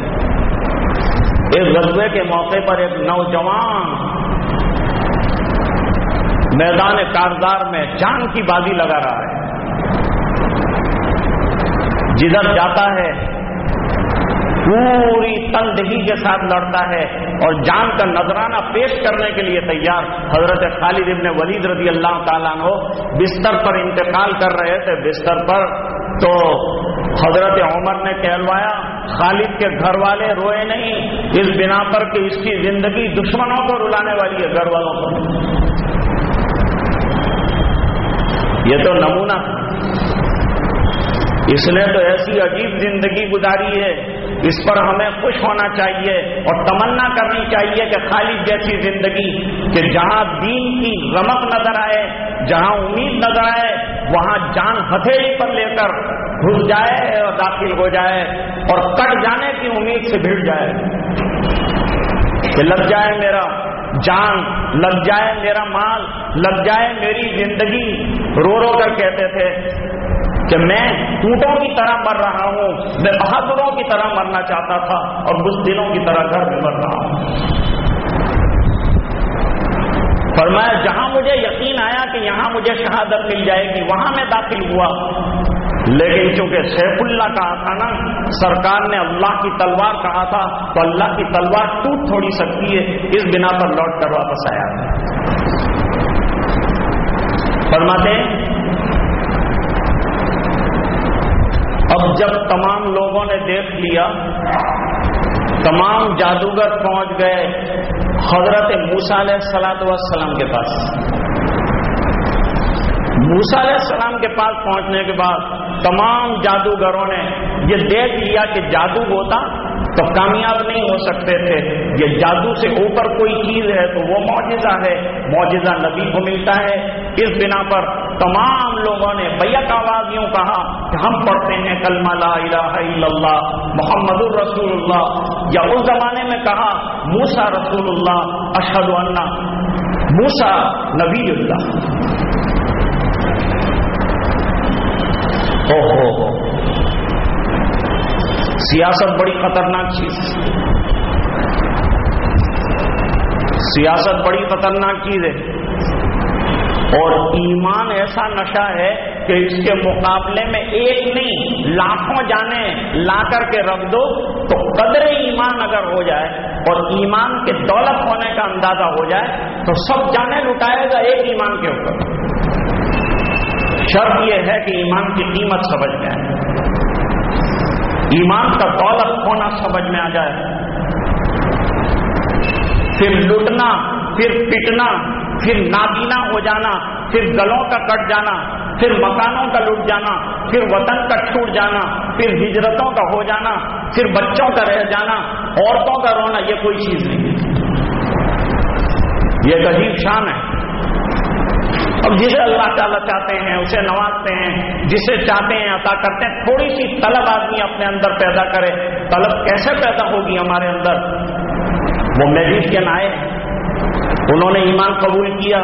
ایک غزبے کے موقع پر ایک نوجوان میدان کاردار میں جان کی بازی لگا رہا ہے۔ جدھر جاتا ہے پوری تندہی کے ساتھ لڑتا ہے اور جان کا نذرانہ پیش کرنے کے لیے تیار۔ حضرت خالد ابن ولید رضی اللہ تعالیٰ ہو بستر پر انتقال کر رہے تھے۔ بستر پر تو حضرت عمر نے کہلوایا، خالد کے گھر والے روئے نہیں، اس بنا پر کہ اس کی زندگی دشمنوں کو رلانے والی ہے، گھر والوں کو۔ یہ تو نمونہ۔ اس نے تو ایسی عجیب زندگی گزاری ہے۔ اس پر ہمیں خوش ہونا چاہیے اور تمنا کرنی چاہیے کہ خالی جیسی زندگی کہ جہاں دین کی رمک نظر آئے، جہاں امید نظر آئے، وہاں جان ہتھیلی پر لے کر گھس جائے اور داخل ہو جائے اور کٹ جانے کی امید سے بھیڑ جائے۔ کہ لگ جائے میرا جان، لگ جائے میرا مال، لگ جائے میری زندگی، رو رو کر کہتے تھے۔ کہ میں ٹوٹوں کی طرح مر رہا ہوں، میں بہادروں کی طرح مرنا چاہتا تھا اور کچھ دنوں کی طرح گھر میں مر رہا ہوں۔ فرمایا، جہاں مجھے یقین آیا کہ یہاں مجھے شہادت مل جائے گی، وہاں میں داخل ہوا۔ لیکن چونکہ سیف اللہ کہا تھا نا، سرکار نے اللہ کی تلوار کہا تھا، تو اللہ کی تلوار ٹوٹ تھوڑی سکتی ہے، اس بنا پر لوٹ کر واپس آیا۔ فرماتے اب جب تمام لوگوں نے دیکھ لیا، تمام جادوگر پہنچ گئے حضرت موسا علیہ السلام والسلام کے پاس۔ موسا علیہ السلام کے پاس پہنچنے کے بعد تمام جادوگروں نے یہ دیکھ لیا کہ جادو ہوتا تو کامیاب نہیں ہو سکتے تھے۔ یہ جادو سے اوپر کوئی چیز ہے تو وہ معجزہ ہے۔ معجزہ نبی کو ملتا ہے۔ اس بنا پر تمام لوگوں نے بیک آواز یوں کہا کہ ہم پڑھتے ہیں کلمہ لا الہ الا اللہ، محمد الرسول اللہ یا اس زمانے میں کہا موسا رسول اللہ اشد اللہ موسا نبی اللہ۔ ہو۔ سیاست بڑی خطرناک چیز سیاست بڑی خطرناک چیز ہے۔ اور ایمان ایسا نشہ ہے کہ اس کے مقابلے میں ایک نہیں، لاکھوں جانے لا کر کے رکھ دو تو قدر ایمان اگر ہو جائے اور ایمان کے دولت ہونے کا اندازہ ہو جائے تو سب جانے لٹائے گا ایک ایمان کے اوپر۔ شرط یہ ہے کہ ایمان کی قیمت سمجھ میں آئے۔ ایمان کا دولت ہونا سمجھ میں آ جائے۔ پھر لٹنا، پھر پٹنا، پھر نابینا ہو جانا، پھر گلوں کا کٹ جانا، پھر مکانوں کا لٹ جانا، پھر وطن کا چھوٹ جانا، پھر ہجرتوں کا ہو جانا، پھر بچوں کا رہ جانا، عورتوں کا رونا، یہ کوئی چیز نہیں ہے۔ یہ ایک عجیب شان ہے۔ اب جسے اللہ تعالیٰ چاہتے ہیں، اسے نوازتے ہیں، جسے چاہتے ہیں، عطا کرتے ہیں، تھوڑی سی طلب آدمی اپنے اندر پیدا کرے۔ طلب کیسے پیدا ہوگی ہمارے اندر؟ وہ میڈیشین آئے انہوں نے ایمان قبول کیا۔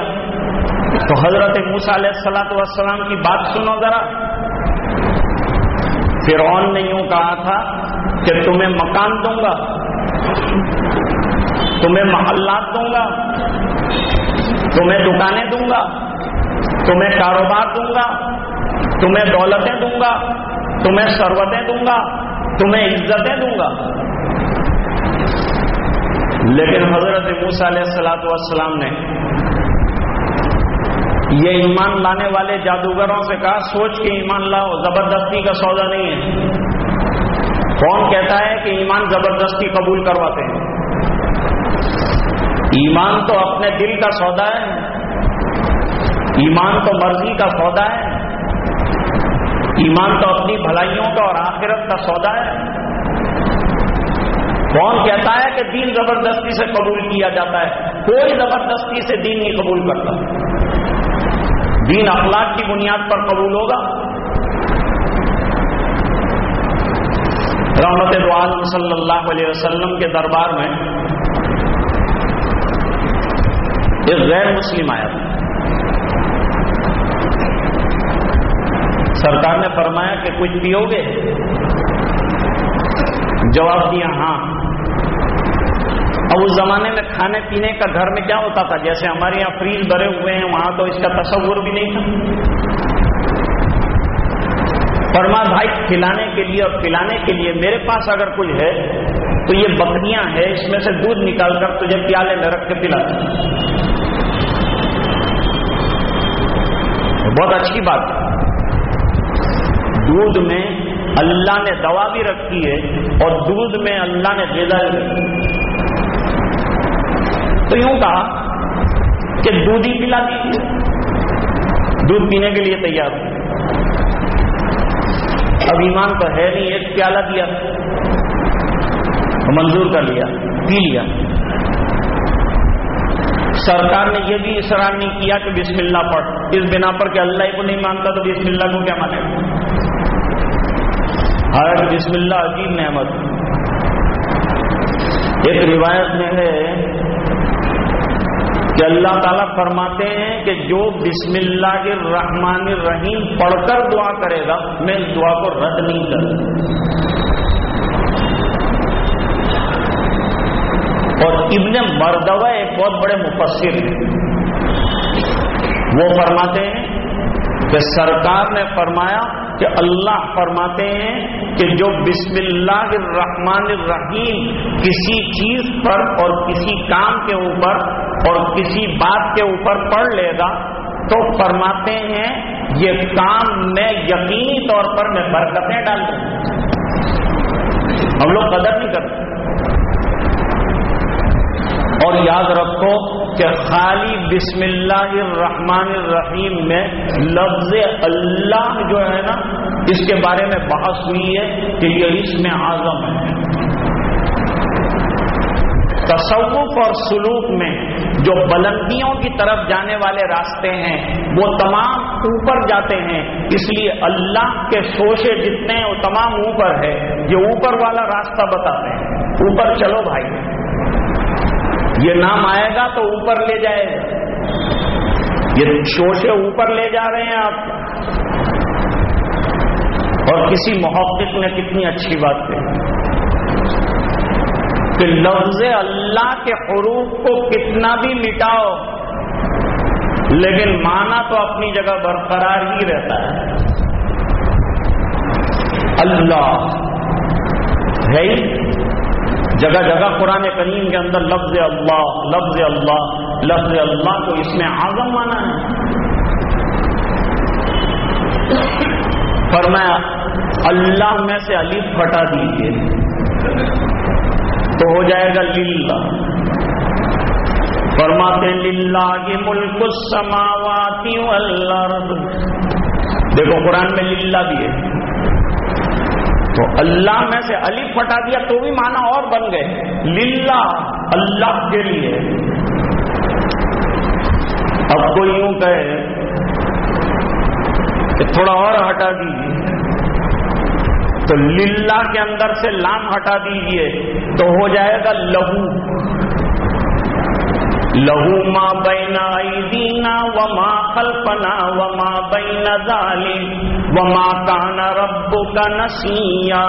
تو حضرت موسا علیہ السلاۃ والسلام کی بات سنو ذرا۔ فرعون نے یوں کہا تھا کہ تمہیں مکان دوں گا، تمہیں محلات دوں گا، تمہیں دکانیں دوں گا۔ تمہیں کاروبار دوں گا، تمہیں دولتیں دوں گا، تمہیں سروتیں دوں گا، تمہیں عزتیں دوں گا۔ لیکن حضرت موسا علیہ السلاۃ والسلام نے یہ ایمان لانے والے جادوگروں سے کہا، سوچ کے ایمان لاؤ، زبردستی کا سودا نہیں ہے۔ کون کہتا ہے کہ ایمان زبردستی قبول کرواتے ہیں؟ ایمان تو اپنے دل کا سودا ہے۔ ایمان تو مرضی کا سودا ہے۔ ایمان تو اپنی بھلائیوں کا اور آخرت کا سودا ہے۔ کون کہتا ہے کہ دین زبردستی سے قبول کیا جاتا ہے؟ کوئی زبردستی سے دین نہیں قبول کرتا۔ دین اخلاق کی بنیاد پر قبول ہوگا۔ رحمت دعال صلی اللہ علیہ وسلم کے دربار میں ایک غیر مسلم آیا تھا۔ سرکار نے فرمایا کہ کچھ پیو گے؟ جواب دیا ہاں۔ اب اس زمانے میں کھانے پینے کا گھر میں کیا ہوتا تھا؟ جیسے ہمارے یہاں فریج بھرے ہوئے ہیں، وہاں تو اس کا تصور بھی نہیں تھا۔ فرما، بھائی، کھلانے کے لیے اور پلانے کے لیے میرے پاس اگر کچھ ہے تو یہ بکریاں ہیں، اس میں سے دودھ نکال کر تجھے پیالے میں رکھ کے پلا بہت اچھی بات۔ ہے دودھ میں اللہ نے دوا بھی رکھی ہے اور دودھ میں اللہ نے غذا بھی رکھی تو یوں کہا کہ دودھ ہی پلا دیجیے۔ دودھ پینے کے لیے تیار ہو اب ایمان تو ہے نہیں، ایک پیالہ دیا۔ منظور کر لیا، پی لیا۔ سرکار نے یہ بھی اصرار نہیں کیا کہ بسم اللہ پڑھ۔ اس بنا پر کہ اللہ کو نہیں مانتا تو بسم اللہ کو کیا مانے؟ حضرت بسم اللہ عجیب نعمت۔ ایک روایت میں ہے کہ اللہ تعالیٰ فرماتے ہیں کہ جو بسم اللہ الرحمن الرحیم پڑھ کر دعا کرے گا، میں اس دعا کو رد نہیں کر اور ابن مردوا ایک بہت بڑے مفسر ہیں۔ وہ فرماتے ہیں کہ سرکار نے فرمایا کہ اللہ فرماتے ہیں کہ جو بسم اللہ الرحمن الرحیم کسی چیز پر اور کسی کام کے اوپر اور کسی بات کے اوپر پڑھ لے گا، تو فرماتے ہیں یہ کام میں یقینی طور پر میں برکتیں ڈال دوں ہم لوگ قدر نہیں کرتے۔ اور یاد رکھو کہ خالی بسم اللہ الرحمن الرحیم میں لفظ اللہ جو ہے نا، اس کے بارے میں بحث ہوئی ہے کہ یہ اس میں اعظم ہے۔ تصوف اور سلوک میں جو بلندیوں کی طرف جانے والے راستے ہیں، وہ تمام اوپر جاتے ہیں۔ اس لیے اللہ کے شوشے جتنے ہیں، وہ تمام اوپر ہے۔ یہ اوپر والا راستہ بتاتے ہیں۔ اوپر چلو بھائی۔ یہ نام آئے گا تو اوپر لے جائے۔ گا یہ شوشے اوپر لے جا رہے ہیں آپ۔ اور کسی محقق نے کتنی اچھی بات کہی۔ کہ لفظ اللہ کے حروف کو کتنا بھی مٹاؤ لیکن مانا تو اپنی جگہ برقرار ہی رہتا ہے۔ اللہ ہے جگہ جگہ قرآن کریم کے اندر لفظ اللہ لفظ اللہ لفظ اللہ کو اس میں آزم مانا ہے۔ فرمایا، اللہ میں سے علی پھٹا دیجیے تو ہو جائے گا للہ۔ فرماتے، للہ کی ملک سماواتی والارض۔ دیکھو، قرآن میں للہ بھی ہے۔ تو اللہ میں سے علی پھٹا دیا تو بھی مانا اور بن گئے۔ للہ، اللہ کے لیے۔ اب کوئی یوں کہے کہ تھوڑا اور ہٹا دیجیے تو للہ کے اندر سے لام ہٹا دیجیے تو ہو جائے گا لہو۔ لہو ماں بینا ایدینا وما خلفنا وما بین ظالی وما کان رب کا نسیا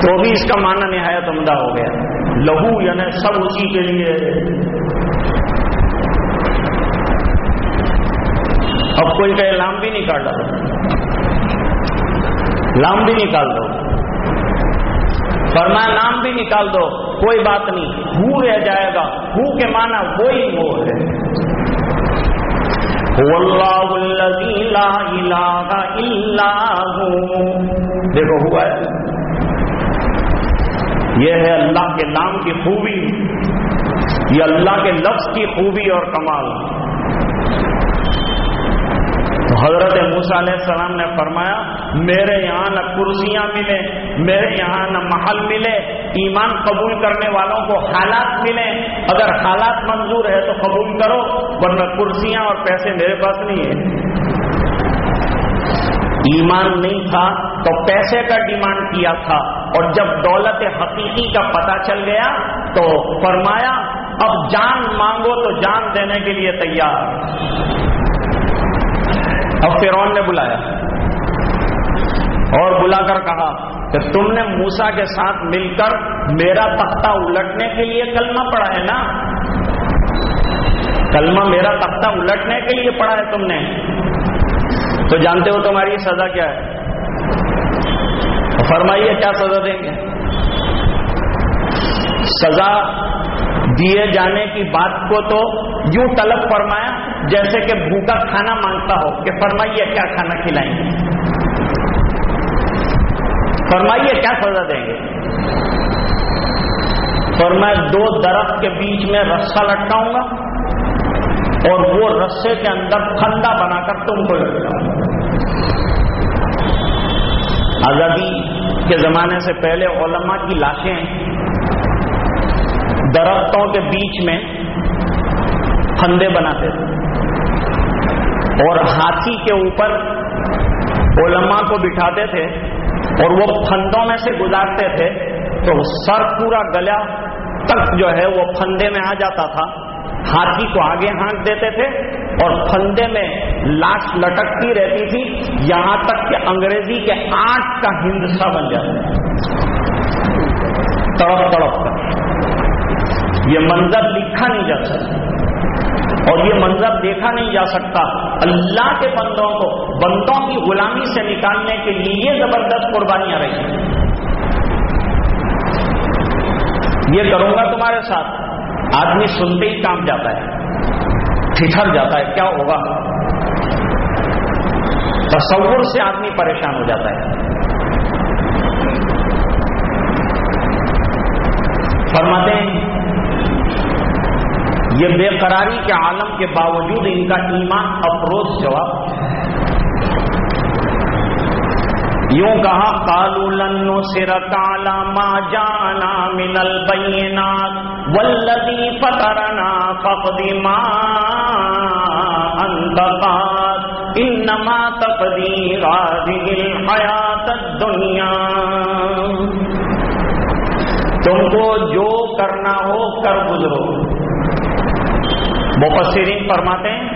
تو بھی اس کا معنی نہایت عمدہ ہو گیا لہو یعنی سب اسی کے لیے اب کوئی کہے لام بھی نکال ڈالو لام بھی نکال دو فرمایا نام بھی نکال دو کوئی بات نہیں۔ ہو رہ جائے گا۔ ہو کے معنی وہی وہ ہے۔ اللہ لا الہ الا دیکھو ہوا ہے۔ یہ ہے اللہ کے نام کی خوبی۔ یہ اللہ کے لفظ کی خوبی اور کمال۔ حضرت موسا علیہ السلام نے فرمایا، میرے یہاں نہ کرسیاں ملے، میرے یہاں نہ محل ملے۔ ایمان قبول کرنے والوں کو حالات ملے اگر حالات منظور ہے تو قبول کرو، ورنہ کرسیاں اور پیسے میرے پاس نہیں ہے ایمان نہیں تھا تو پیسے کا ڈیمانڈ کیا تھا، اور جب دولت حقیقی کا پتہ چل گیا تو فرمایا، اب جان مانگو تو جان دینے کے لیے تیار۔ اب فرون نے بلایا اور بلا کر کہا کہ تم نے موسا کے ساتھ مل کر میرا تختہ الٹنے کے لیے کلمہ پڑھا ہے نا؟ کلمہ میرا تختہ الٹنے کے لیے پڑھا ہے تم نے۔ تو جانتے ہو تمہاری سزا کیا ہے؟ فرمائیے کیا سزا دیں گے؟ سزا دیے جانے کی بات کو تو یوں طلب فرمایا جیسے کہ بھوکا کھانا مانگتا ہو کہ فرمائیے کیا کھانا کھلائیں گے؟ فرمائیے کیا سزا دیں گے؟ فرمایا دو درخت کے بیچ میں رسا لٹکاؤں گا اور وہ رسے کے اندر پھندا بنا کر تم کو لٹکاؤں گا۔ آزادی کے زمانے سے پہلے علماء کی لاشیں درختوں کے بیچ میں پھندے بناتے تھے۔ اور ہاتھی کے اوپر علماء کو بٹھاتے تھے اور وہ پھندوں میں سے گزارتے تھے، تو سر پورا گلا تک جو ہے وہ پھندے میں آ جاتا تھا۔ ہاتھی کو آگے ہانک دیتے تھے اور پھندے میں لاش لٹکتی رہتی تھی۔ یہاں تک کہ انگریزی کے آٹھ کا ہندسہ بن جاتا تڑپ تڑپ کر یہ منظر لکھا نہیں جا سکتا۔ اور یہ منظر دیکھا نہیں جا سکتا۔ اللہ کے بندوں کو بندوں کی غلامی سے نکالنے کے لیے یہ زبردست قربانیاں رہی یہ کروں گا تمہارے ساتھ۔ آدمی سنتے ہی کام جاتا ہے۔ ٹھٹر جاتا ہے۔ کیا ہوگا؟ تصور سے آدمی پریشان ہو جاتا ہے۔ فرماتے ہیں، یہ بے قراری کے عالم کے باوجود ان کا ایمان افروز جواب یوں کہا کالو لنو سر کالا ما جانا منل بینا ولدی پترنا فقدی ماں انتقاد انما تقدیر هذه الحیات الدنیا. تم کو جو کرنا ہو کر گزرو۔ مفسرین فرماتے ہیں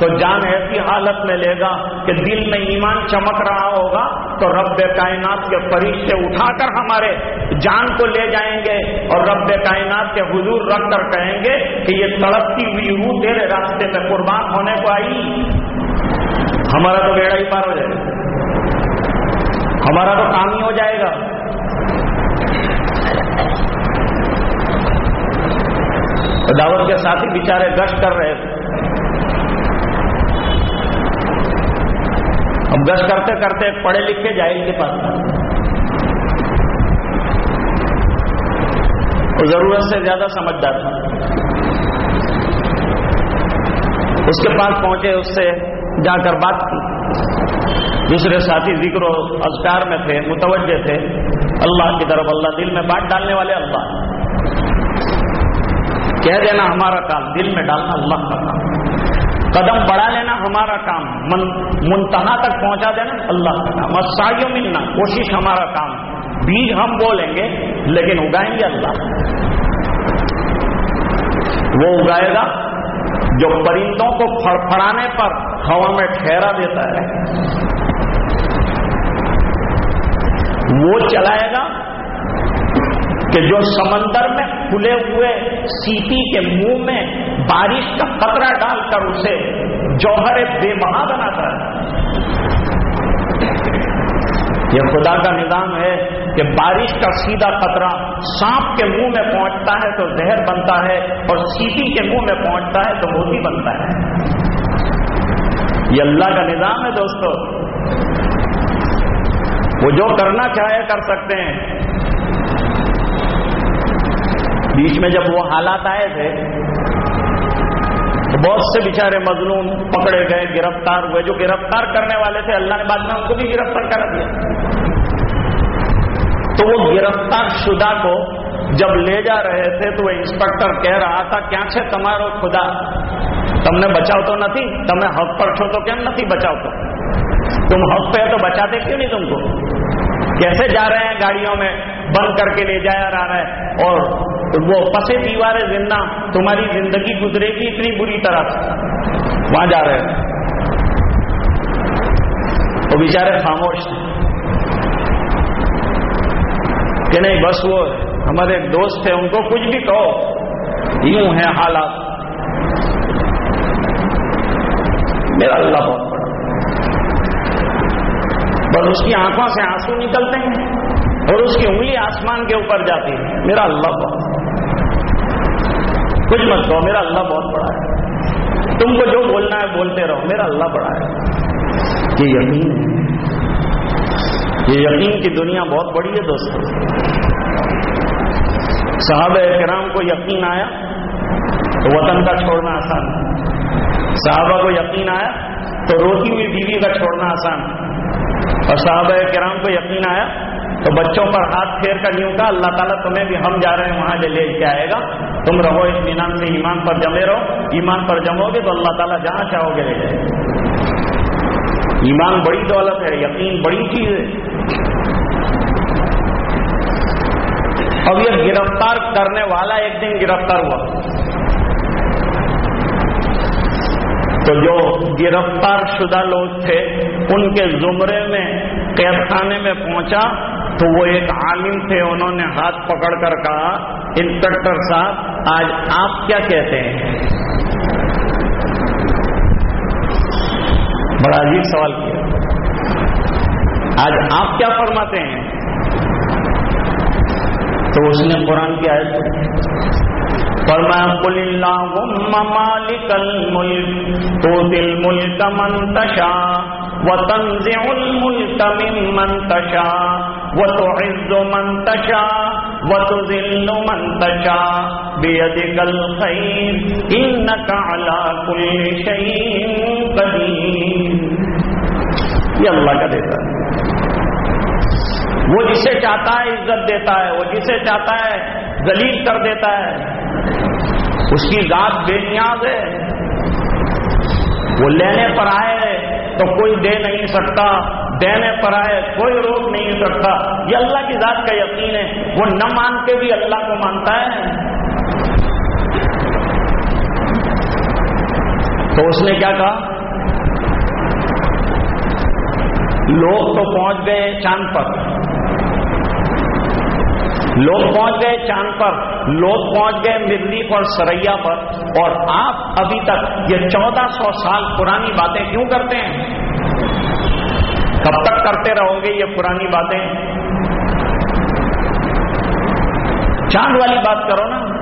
تو جان ایسی حالت میں لے گا کہ دل میں ایمان چمک رہا ہوگا، تو رب کائنات کے فرشتے اٹھا کر ہمارے جان کو لے جائیں گے اور رب کائنات کے حضور رکھ کر کہیں گے کہ یہ تڑپتی ہوئی روح تیرے راستے میں قربان ہونے کو آئی۔ ہمارا تو بیڑا ہی پار ہو جائے گا۔ ہمارا تو کام ہی ہو جائے گا۔ دعوت کے ساتھ ہی بیچارے گشت کر رہے تھے۔ اب گش کرتے کرتے پڑھے لکھے جائل کے پاس ضرورت سے زیادہ سمجھدار تھا۔ اس کے پاس پہنچے، اس سے جا کر بات کی۔ دوسرے ساتھی ذکر و اذکار میں تھے، متوجہ تھے۔ اللہ کی طرف اللہ، دل میں بات ڈالنے والے اللہ۔ کہہ دینا ہمارا کام، دل میں ڈالنا اللہ کا کام۔ قدم بڑھا لینا ہمارا کام منتہا تک پہنچا دینا اللہ کا کام۔ اور ملنا، کوشش ہمارا کام۔ بیج ہم بولیں گے، لیکن اگائیں گے اللہ۔ وہ اگائے گا جو پرندوں کو پھڑپڑانے پر ہوا میں ٹھہرا دیتا ہے۔ وہ چلائے گا کہ جو سمندر میں کھلے ہوئے سیپی کے منہ میں بارش کا قطرہ ڈال کر اسے جوہر بے بہا بناتا ہے۔ یہ خدا کا نظام ہے کہ بارش کا سیدھا قطرہ سانپ کے منہ میں پہنچتا ہے تو زہر بنتا ہے اور سیپی کے منہ میں پہنچتا ہے تو موتی بنتا ہے۔ یہ اللہ کا نظام ہے دوستو۔ وہ جو کرنا چاہے کر سکتے ہیں۔ بیچ میں جب وہ حالات آئے تھے بہت سے بیچارے مظلوم پکڑے گئے، گرفتار ہوئے، جو گرفتار کرنے والے تھے، اللہ نے بعد میں ان کو بھی گرفتار کرا دیا۔ تو وہ گرفتار شدہ کو جب لے جا رہے تھے تو وہ انسپیکٹر کہہ رہا تھا، کیا سے تمہارو خدا؟ تم نے بچاؤ تو نہیں تم حق پر چھو تو کیا نہیں بچاؤ تو؟ تم حق پہ تو بچاتے کیوں نہیں تم کو؟ کیسے جا رہے ہیں گاڑیوں میں، بند کر کے لے جایا رہا ہے اور وہ پسے دیوار زندہ تمہاری زندگی گزرے گی اتنی بری طرح۔ وہاں جا رہے ہیں۔ وہ بیچارے خاموش تھے کہ نہیں، بس وہ ہمارے ایک دوست تھے ان کو کچھ بھی کہو۔ یوں ہیں حالات۔ میرا اللہ بہت بڑا۔ بس اس کی آنکھوں سے آنسو نکلتے ہیں اور اس کی انگلی آسمان کے اوپر جاتی ہے۔ میرا اللہ بہت کچھ مت کہو میرا اللہ بہت بڑا ہے تم کو جو بولنا ہے بولتے رہو میرا اللہ بڑا ہے یہ یقین ہے یہ یقین کی دنیا بہت بڑی ہے دوستوں صحابہ کرام کو یقین آیا تو وطن کا چھوڑنا آسان صحابہ کو یقین آیا تو روتی ہوئی بیوی کا چھوڑنا آسان اور صحابہ کرام کو یقین آیا تو بچوں پر ہاتھ پھیر کر یوں کا اللہ تعالیٰ تمہیں بھی ہم جا رہے ہیں وہاں لے کے آئے گا تم رہو اطمینان سے ایمان پر جمے رہو، ایمان پر جمو گے تو اللہ تعالیٰ جہاں چاہو گے لے جائے ایمان بڑی دولت ہے، یقین بڑی چیز ہے۔ اب یہ گرفتار کرنے والا ایک دن گرفتار ہوا۔ تو جو گرفتار شدہ لوگ تھے، ان کے زمرے میں قید خانے میں پہنچا تو وہ ایک عالم تھے، انہوں نے ہاتھ پکڑ کر کہا انسپیکٹر صاحب، آج آپ کیا کہتے ہیں؟ بڑا عجیب سوال کیا۔ آج آپ کیا فرماتے ہیں؟ تو اس نے قرآن کی آیت فرمایا، قل اللہم مالک الملک تو دل ملک منتشا وتنزع الملك ممن تشاء وتعز من تشاء وتذل من تشاء بيدك الخير إنك على كل شيء قدير۔ یہ اللہ کا دیتا ہے۔ وہ جسے چاہتا ہے عزت دیتا ہے، وہ جسے چاہتا ہے ذلیل کر دیتا ہے۔ اس کی ذات بے نیاز ہے۔ وہ لینے پر آئے تو کوئی دے نہیں سکتا۔ دینے پر آئے، کوئی روک نہیں سکتا۔ یہ اللہ کی ذات کا یقین ہے۔ وہ نہ مان کے بھی اللہ کو مانتا ہے۔ تو اس نے کیا کہا؟ لوگ تو پہنچ گئے چاند پر۔ لوگ پہنچ گئے چاند پر۔ لوگ پہنچ گئے مریف اور سریا پر۔ اور آپ ابھی تک یہ چودہ سو سال پرانی باتیں کیوں کرتے ہیں؟ کب تک کرتے رہو گے یہ پرانی باتیں؟ چاند والی بات کرو نا۔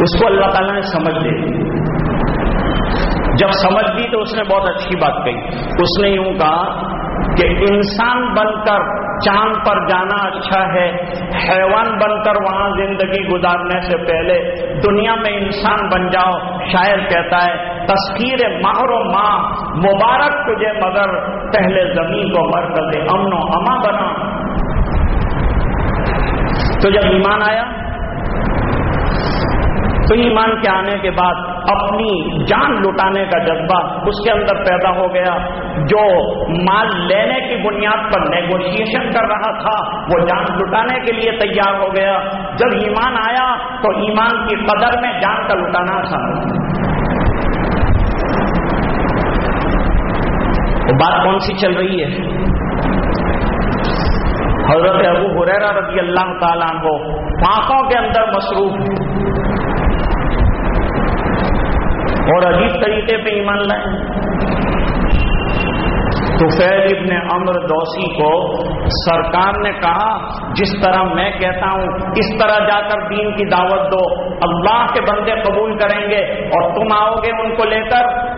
اس کو اللہ تعالیٰ نے سمجھ دی۔ جب سمجھ دی تو اس نے بہت اچھی بات کہی۔ اس نے یوں کہا کہ انسان بن کر چاند پر جانا اچھا ہے، حیوان بن کر وہاں زندگی گزارنے سے پہلے دنیا میں انسان بن جاؤ شاید کہتا ہے تصویر ماہر و ماں مبارک تجھے مگر پہلے زمین کو مر کر دے امن و اما بنا۔ تو جب ایمان آیا، تو ایمان کے آنے کے بعد اپنی جان لٹانے کا جذبہ اس کے اندر پیدا ہو گیا۔ جو مال لینے کی بنیاد پر نیگوشیشن کر رہا تھا، وہ جان لٹانے کے لیے تیار ہو گیا۔ جب ایمان آیا، تو ایمان کی قدر میں جان کا لٹانا تھا بات کون سی چل رہی ہے؟ حضرت ابو حریرہ رضی اللہ تعالیٰ کو پاکوں کے اندر مصروف اور عجیب طریقے پہ ایمان لائیں۔ تو فیض ابن امر دوسی کو سرکار نے کہا، جس طرح میں کہتا ہوں، اس طرح جا کر دین کی دعوت دو۔ اللہ کے بندے قبول کریں گے اور تم آؤ گے ان کو لے کر۔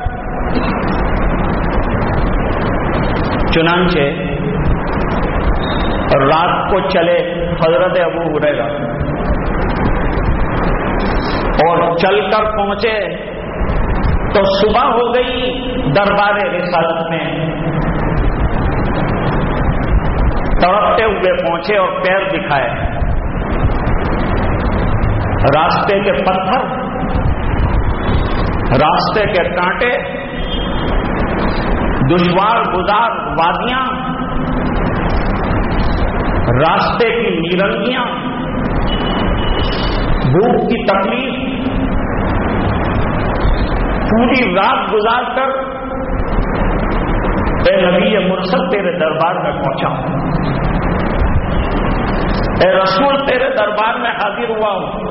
چنانچہ رات کو چلے حضرت ابو برے گا اور چل کر پہنچے تو صبح ہو گئی دربار رسالت میں۔ تڑپتے ہوئے پہنچے اور پیر دکھائے۔ راستے کے پتھر، راستے کے کانٹے دشوار گزار وادیاں، راستے کی نیرنگیاں، بھوک کی تکلیف، پوری رات گزار کر اے نبی مرسل تیرے دربار میں پہنچا۔ اے رسول تیرے دربار میں حاضر ہوا۔ ہوں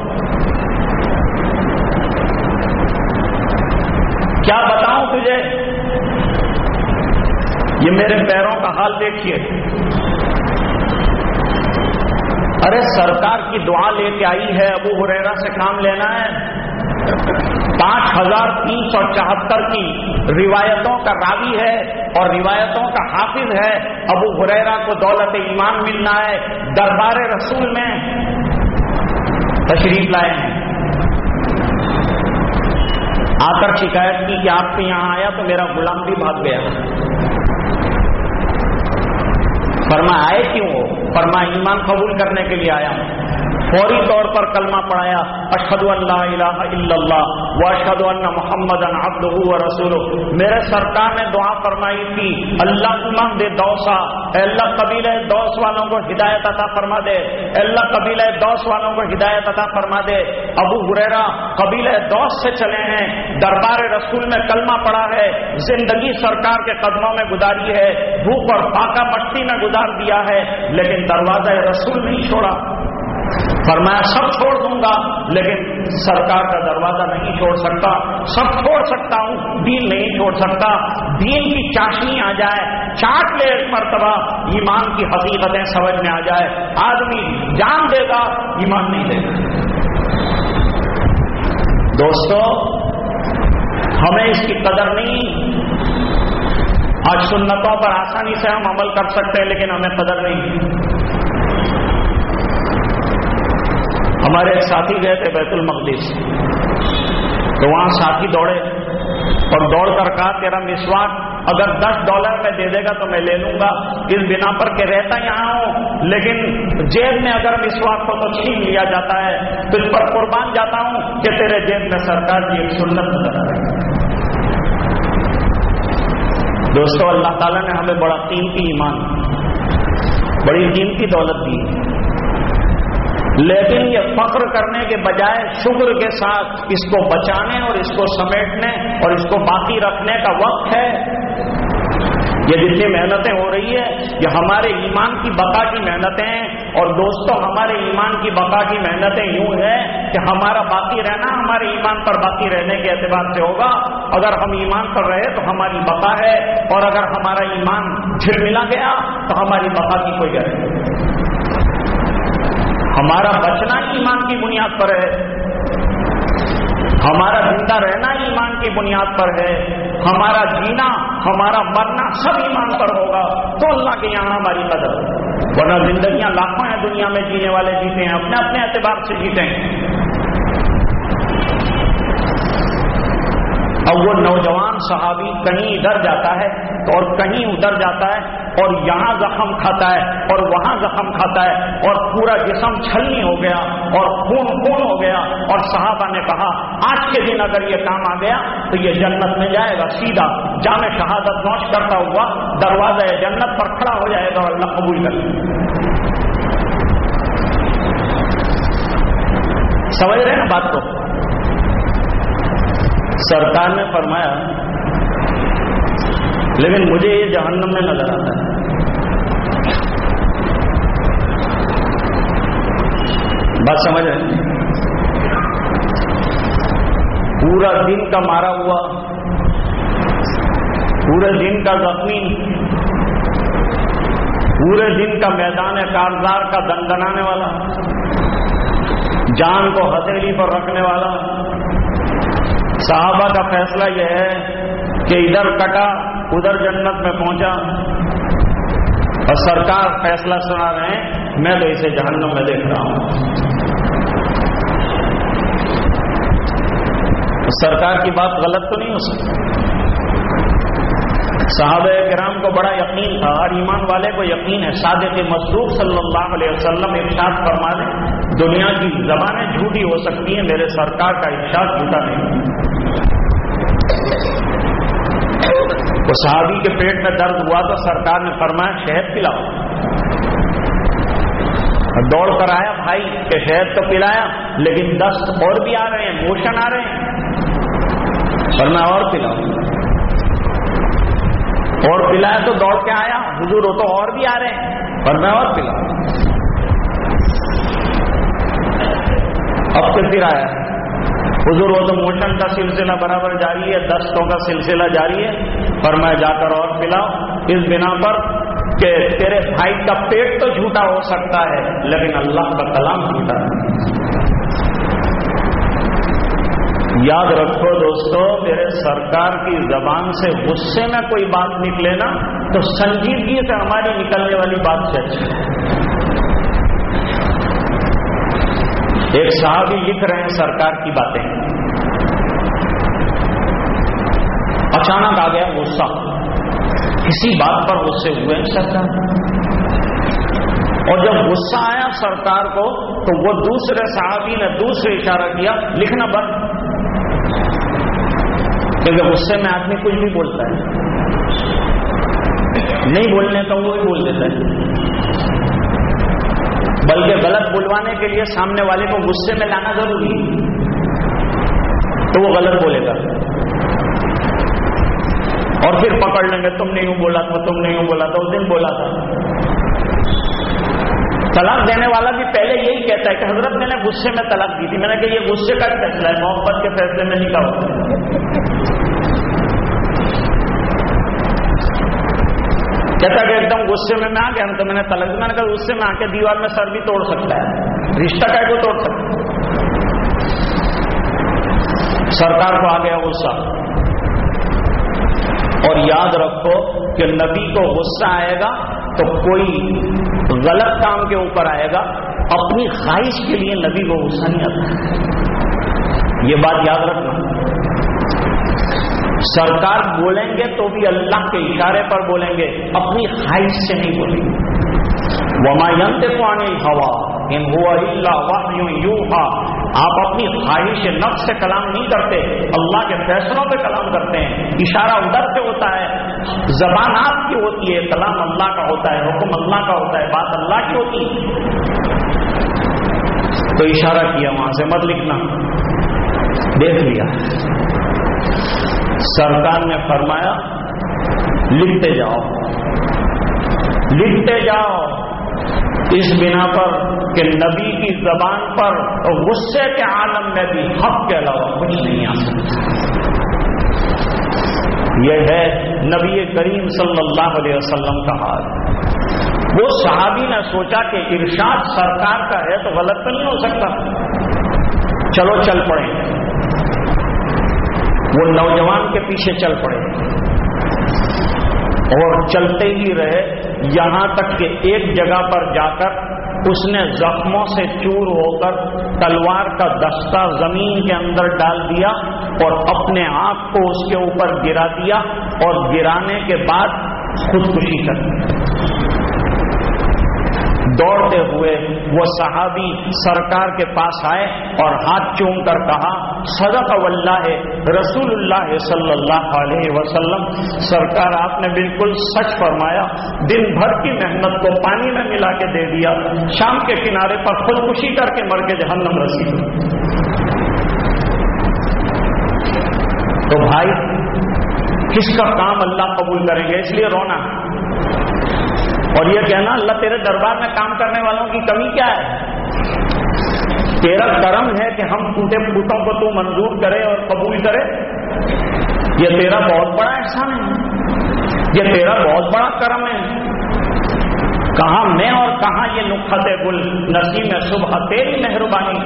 کیا بتاؤں تجھے؟ یہ میرے پیروں کا حال دیکھیے۔ ارے سرکار کی دعا لے کے آئی ہے، ابو ہریرا سے کام لینا ہے۔ پانچ ہزار تین سو چوہتر کی روایتوں کا راوی ہے اور روایتوں کا حافظ ہے۔ ابو ہریرا کو دولت ایمان ملنا ہے۔ دربار رسول میں تشریف لائے ہیں۔ آ کر شکایت کی کہ آپ کے یہاں آیا تو میرا غلام بھی بھاگ گیا۔ فرما آئے کیوں؟ ہو فرما ایمان قبول کرنے کے لیے آیا ہوں۔ فوری طور پر کلمہ پڑھایا اشد اللہ الہ الا اللہ و اشد اللہ محمد و رسول میرے سرکار نے دعا فرمائی تھی، اللہ عمم دے دوسا اے اللہ قبیل دوس والوں کو ہدایت عطا فرما دے، اے اللہ قبیل دوس والوں کو ہدایت عطا فرما دے۔ ابو ہریرا قبیل دوس سے چلے ہیں، دربار رسول میں کلمہ پڑا ہے، زندگی سرکار کے قدموں میں گزاری ہے، بھوک اور پاکا مٹی میں گزار دیا ہے، لیکن دروازہ رسول نہیں چھوڑا۔ فرمایا، سب چھوڑ دوں گا، لیکن سرکار کا دروازہ نہیں چھوڑ سکتا، سب چھوڑ سکتا ہوں، دین نہیں چھوڑ سکتا، دین کی چاشنی آ جائے، چاٹ لے ایک مرتبہ، ایمان کی حقیقتیں سمجھ میں آ جائے، آدمی جان دے گا، ایمان نہیں دے گا. دوستو، ہمیں اس کی قدر نہیں، آج سنتوں پر آسانی سے ہم عمل کر سکتے ہیں، لیکن ہمیں قدر نہیں. ہمارے ایک ساتھی گئے تھے بیت المقدس۔ تو وہاں ساتھی دوڑے اور دوڑ کر کہا، تیرا مسواک اگر دس ڈالر میں دے دے گا تو میں لے لوں گا۔ اس بنا پر کہ رہتا یہاں ہوں، لیکن جیب میں اگر مسواک ہو تو چھین لیا جاتا ہے۔ تو اس پر قربان جاتا ہوں کہ تیرے جیب میں سرکار کی ایک سنت نظر آ رہی دوستو، اللہ تعالیٰ نے ہمیں بڑا قیمتی ایمان، بڑی قیمتی دولت لیکن یہ فخر کرنے کے بجائے شکر کے ساتھ اس کو بچانے اور اس کو سمیٹنے اور اس کو باقی رکھنے کا وقت ہے۔ یہ جتنی محنتیں ہو رہی ہے، یہ ہمارے ایمان کی بقا کی محنتیں ہیں۔ اور دوستوں ہمارے ایمان کی بقا کی محنتیں یوں ہے کہ ہمارا باقی رہنا ہمارے ایمان پر باقی رہنے کے اعتبار سے ہوگا۔ اگر ہم ایمان پر رہے تو ہماری بقا ہے، اور اگر ہمارا ایمان جھلملا گیا تو ہماری بقا کی کوئی نہیں۔ ہمارا بچنا ایمان کی بنیاد پر ہے۔ ہمارا زندہ رہنا ایمان کی بنیاد پر ہے۔ ہمارا جینا، ہمارا مرنا سب ایمان پر ہوگا۔ تو اللہ کے یہاں ہماری قدر۔ ورنہ زندگیاں لاکھوں ہیں دنیا میں جینے والے، جیتے ہیں، اپنے اپنے اعتبار سے جیتے ہیں۔ اب وہ نوجوان صحابی کہیں ادھر جاتا ہے اور کہیں ادھر جاتا ہے۔ اور یہاں زخم کھاتا ہے اور وہاں زخم کھاتا ہے اور پورا جسم چھلنی ہو گیا اور خون خون ہو گیا اور صحابہ نے کہا، آج کے دن اگر یہ کام آ گیا تو یہ جنت میں جائے گا۔ سیدھا جامع شہادت نوش کرتا ہوا دروازہ جنت پر کھڑا ہو جائے گا اور اللہ قبول کر سمجھ رہے ہیں بات کو؟ سرکار نے فرمایا، لیکن مجھے یہ جہنم میں نظر آتا ہے۔ بات سمجھ رہے پورا دن کا مارا ہوا، پورے دن کا زخمی، پورے دن کا میدان کارزار کا دندنانے والا، جان کو ہتھیلی پر رکھنے والا۔ صحابہ کا فیصلہ یہ ہے کہ ادھر کٹا، ادھر جنت میں پہنچا۔ اور سرکار فیصلہ سنا رہے ہیں، میں تو اسے جہنم میں دیکھ رہا ہوں۔ سرکار کی بات غلط تو نہیں ہو سکتی۔ صحابہ کرام کو بڑا یقین تھا، اور ایمان والے کو یقین ہے، صادق مصروف صلی اللہ علیہ وسلم ارشاد فرما دیں دنیا کی زبانیں جھوٹی ہو سکتی ہیں، میرے سرکار کا ارشاد جھوٹا نہیں۔ وہ صحابی کے پیٹ میں درد ہوا تو سرکار نے فرمایا، شہد پلاؤ۔ دوڑ کر آیا بھائی، کہ شہد تو پلایا، لیکن دست اور بھی آ رہے ہیں موشن آ رہے ہیں۔ فرمایا اور پلاؤ۔ اور پلایا تو دوڑ کے آیا، حضور ہو تو اور بھی آ رہے ہیں۔ پر میں اور پلا اب پھر پھر آیا۔ حضور ہو تو موشن کا سلسلہ برابر جاری ہے، دستوں کا سلسلہ جاری ہے۔ پر میں جا کر اور پلاؤ۔ اس بنا پر کہ تیرے بھائی کا پیٹ تو جھوٹا ہو سکتا ہے، لیکن اللہ کا کلام جھوٹا ہے۔ یاد رکھو دوستو، میرے سرکار کی زبان سے غصے میں کوئی بات نکلے نا، تو سنجیدگی سے ہماری نکلنے والی بات سے اچھی ایک صاحب ہی لکھ رہے ہیں سرکار کی باتیں۔ اچانک آ گیا غصہ۔ کسی بات پر غصے ہوئے ہیں سرکار۔ اور جب غصہ آیا سرکار کو، تو وہ دوسرے صحابی نے دوسرے اشارہ کیا، لکھنا بند۔ کیونکہ غصے میں آدمی کچھ بھی بولتا ہے، نہیں بولنے کا وہ بھی بول دیتا ہے۔ بلکہ غلط بلوانے کے لیے سامنے والے کو غصے میں لانا ضروری ہے۔ تو وہ غلط بولے گا۔ اور پھر پکڑ لیں گے، تم نے یوں بولا تھا، تم نے یوں بولا تھا، اس دن بولا تھا۔ طلاق دینے والا بھی پہلے یہی کہتا ہے کہ حضرت میں نے غصے میں طلاق دی تھی۔ میں نے کہا یہ غصے کا فیصلہ ہے، محبت کے فیصلے میں نہیں کہا۔ کہتا کہ ایک دم غصے میں میں آ گیا تو میں نے طلاق میں نے کہا غصے میں آ کے دیوار میں سر بھی توڑ سکتا ہے رشتہ کا کو توڑ سکتا ہے سرکار کو آ گیا غصہ اور یاد رکھو کہ نبی کو غصہ آئے گا تو کوئی غلط کام کے اوپر آئے گا اپنی خواہش کے لیے نبی کو غصہ نہیں آتا یہ بات یاد رکھنا سرکار بولیں گے تو بھی اللہ کے اشارے پر بولیں گے، اپنی خواہش سے نہیں بولیں گے۔ وما ینت پانی ہوا ان اللہ آپ اپنی خواہش نفس سے کلام نہیں کرتے، اللہ کے فیصلوں پہ کلام کرتے ہیں۔ اشارہ ادھر سے ہوتا ہے زبان آپ کی ہوتی ہے، کلام اللہ کا ہوتا ہے، حکم اللہ کا ہوتا ہے، بات اللہ کی ہوتی ہے۔ تو اشارہ کیا، وہاں سے مت لکھنا۔ دیکھ لیا۔ سرکار نے فرمایا، لکھتے جاؤ۔ لکھتے جاؤ۔ اس بنا پر کہ نبی کی زبان پر غصے کے عالم میں بھی حق کے علاوہ کچھ نہیں آ سکتا۔ یہ ہے نبی کریم صلی اللہ علیہ وسلم کا حال۔ وہ صحابی نے سوچا کہ ارشاد سرکار کا ہے تو غلط تو نہیں ہو سکتا۔ چلو چل پڑے وہ نوجوان کے پیچھے چل پڑے اور چلتے ہی رہے یہاں تک کہ ایک جگہ پر جا کر اس نے زخموں سے چور ہو کر تلوار کا دستہ زمین کے اندر ڈال دیا اور اپنے آپ کو اس کے اوپر گرا دیا اور گرانے کے بعد خودکشی کر دی۔ دوڑتے ہوئے وہ صحابی سرکار کے پاس آئے اور ہاتھ چوم کر کہا، صدق اللہ رسول اللہ صلی اللہ علیہ وسلم۔ سرکار، آپ نے بالکل سچ فرمایا، دن بھر کی محنت کو پانی میں ملا کے دے دیا۔ شام کے کنارے پر خودکشی کر کے مر کے جہنم رسی تو بھائی، کس کا کام اللہ قبول کریں گے؟ اس لیے رونا۔ اور یہ کہنا، اللہ تیرے دربار میں کام کرنے والوں کی کمی کیا ہے؟ تیرا کرم ہے کہ ہم ٹوٹے پھوٹوں کو تو منظور کرے اور قبول کرے۔ یہ تیرا بہت بڑا احسان ہے۔ یہ تیرا بہت بڑا کرم ہے۔ کہاں میں اور کہاں یہ نقط گل؟ نسیم صبح تیری مہربانی۔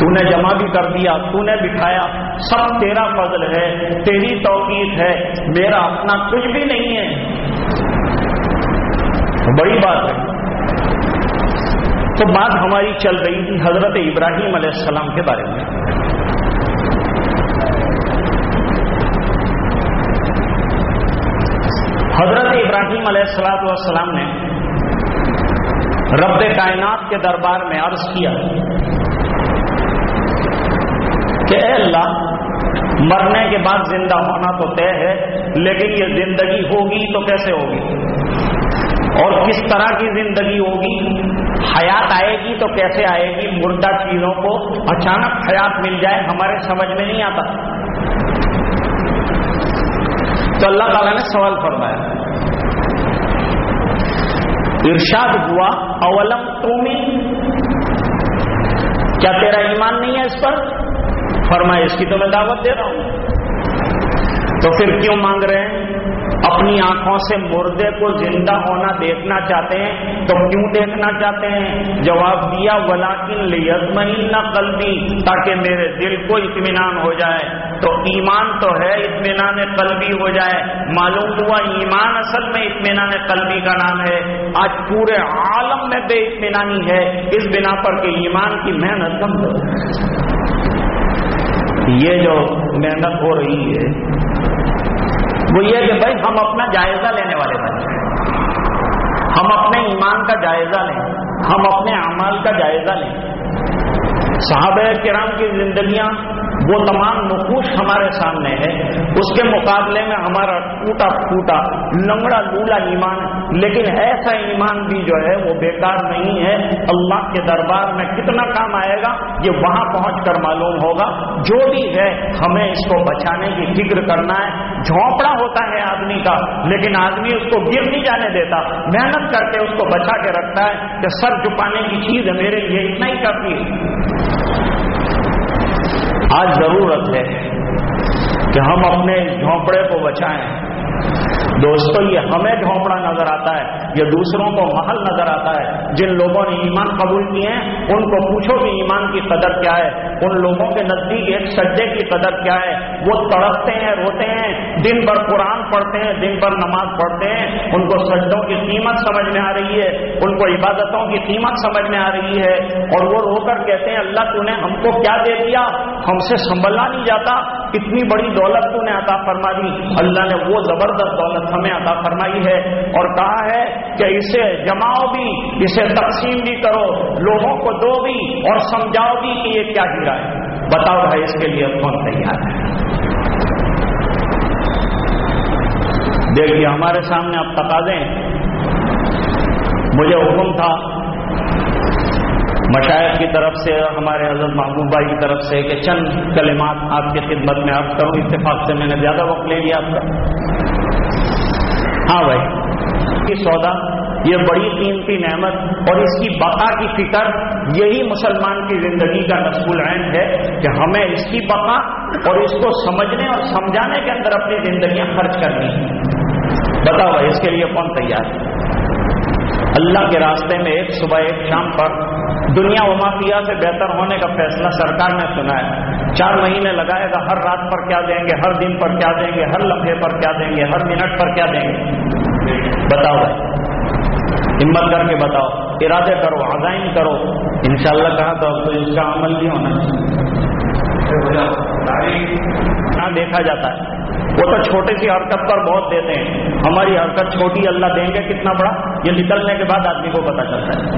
تو نے جمع بھی کر دیا تو نے بٹھایا۔ سب تیرا فضل ہے، تیری توقید ہے۔ میرا اپنا کچھ بھی نہیں ہے۔ بڑی بات ہے۔ تو بات ہماری چل رہی تھی حضرت ابراہیم علیہ السلام کے بارے میں۔ حضرت ابراہیم علیہ السلام والسلام نے رب کائنات کے دربار میں عرض کیا کہ اے اللہ، مرنے کے بعد زندہ ہونا تو طے ہے، لیکن یہ زندگی ہوگی تو کیسے ہوگی؟ اور کس طرح کی زندگی ہوگی؟ حیات آئے گی تو کیسے آئے گی؟ مردہ چیزوں کو اچانک حیات مل جائے، ہمارے سمجھ میں نہیں آتا۔ تو اللہ تعالیٰ نے سوال فرمایا، ارشاد ہوا، اولم تومی کیا تیرا ایمان نہیں ہے اس پر؟ فرمایا، اس کی تو میں دعوت دے رہا ہوں۔ تو پھر کیوں مانگ رہے ہیں؟ اپنی آنکھوں سے مردے کو زندہ ہونا دیکھنا چاہتے ہیں، تو کیوں دیکھنا چاہتے ہیں؟ جواب دیا ولاکن لیزمین قلبی، تاکہ میرے دل کو اطمینان ہو جائے۔ تو ایمان تو ہے، اطمینان قلبی ہو جائے۔ معلوم ہوا، ایمان اصل میں اطمینان قلبی کا نام ہے۔ آج پورے عالم میں بے اطمینانی ہے۔ اس بنا پر کہ ایمان کی محنت کم ہو یہ جو محنت ہو رہی ہے وہ یہ کہ بھائی ہم اپنا جائزہ لینے والے بنے ہم اپنے ایمان کا جائزہ لیں۔ ہم اپنے اعمال کا جائزہ لیں۔ صحابہ کرام کی زندگیاں وہ تمام نقوش ہمارے سامنے ہے۔ اس کے مقابلے میں ہمارا ٹوٹا پھوٹا، لنگڑا لولا ایمان لیکن ایسا ایمان بھی جو ہے، وہ بیکار نہیں ہے۔ اللہ کے دربار میں کتنا کام آئے گا، یہ وہاں پہنچ کر معلوم ہوگا۔ جو بھی ہے، ہمیں اس کو بچانے کی فکر کرنا ہے۔ جھونپڑا ہوتا ہے آدمی کا، لیکن آدمی اس کو گر نہیں جانے دیتا۔ محنت کر کے اس کو بچا کے رکھتا ہے کہ سر چھپانے کی چیز ہے میرے لیے اتنا ہی کرتی ہے۔ آج ضرورت ہے کہ ہم اپنے جھونپڑے کو بچائیں۔ دوستو، یہ ہمیں جھونپڑا نظر آتا ہے، یہ دوسروں کو محل نظر آتا ہے۔ جن لوگوں نے ایمان قبول کیے ہیں، ان کو پوچھو کہ ایمان کی قدر کیا ہے۔ ان لوگوں کے نزدیک ایک سجدے کی قدر کیا ہے؟ وہ تڑپتے ہیں، روتے ہیں، دن بھر قرآن پڑھتے ہیں، دن بھر نماز پڑھتے ہیں، ان کو سجدوں کی قیمت سمجھ میں آ رہی ہے، ان کو عبادتوں کی قیمت سمجھ میں آ رہی ہے، اور وہ رو کر کہتے ہیں، اللہ تو نے ہم کو کیا دے دیا؟ ہم سے سنبھلنا نہیں جاتا اتنی بڑی دولت تو نے عطا فرما دی؟ اللہ نے وہ زبردست دولت ہمیں عطا فرمائی ہے، اور کہا ہے کہ اسے جماؤ بھی، اسے تقسیم بھی کرو، لوگوں کو دو بھی، اور سمجھاؤ بھی کہ یہ کیا گرا ہے۔ بتاؤ بھائی، اس کے لیے کون تیار ہے؟ دیکھیے، ہمارے سامنے آپ تقاضے مجھے حکم تھا مشاعر کی طرف سے، ہمارے حضرت محبوب بھائی کی طرف سے، کہ چند کلمات آپ کی خدمت میں آپ کروں۔ اتفاق سے میں نے زیادہ وقت لے لیا آپ کا۔ ہاں بھائی سودا یہ بڑی قیمتی نعمت اور اس کی بقا کی فکر یہی مسلمان کی زندگی کا نصب العین ہے کہ ہمیں اس کی بقا اور اس کو سمجھنے اور سمجھانے کے اندر اپنی زندگیاں خرچ کرنی بتاؤ اس کے لیے کون تیار ہے؟ اللہ کے راستے میں ایک صبح ایک شام پر دنیا و مافیا سے بہتر ہونے کا فیصلہ سرکار نے سنا ہے۔ چار مہینے لگائے گا، ہر رات پر کیا دیں گے، ہر دن پر کیا دیں گے، ہر لمحے پر کیا دیں گے، ہر منٹ پر کیا دیں گے؟ بتاؤ ہمت کر کے بتاؤ، ارادے کرو، عزائم کرو۔ انشاءاللہ کہا تو اب تو اس کا عمل بھی ہونا چاہیے دیکھا جاتا ہے۔ وہ تو چھوٹی سی حرکت پر بہت دیتے ہیں۔ ہماری حرکت چھوٹی اللہ دیں گے، کتنا بڑا؟ یہ نکلنے کے بعد آدمی کو پتا چلتا ہے۔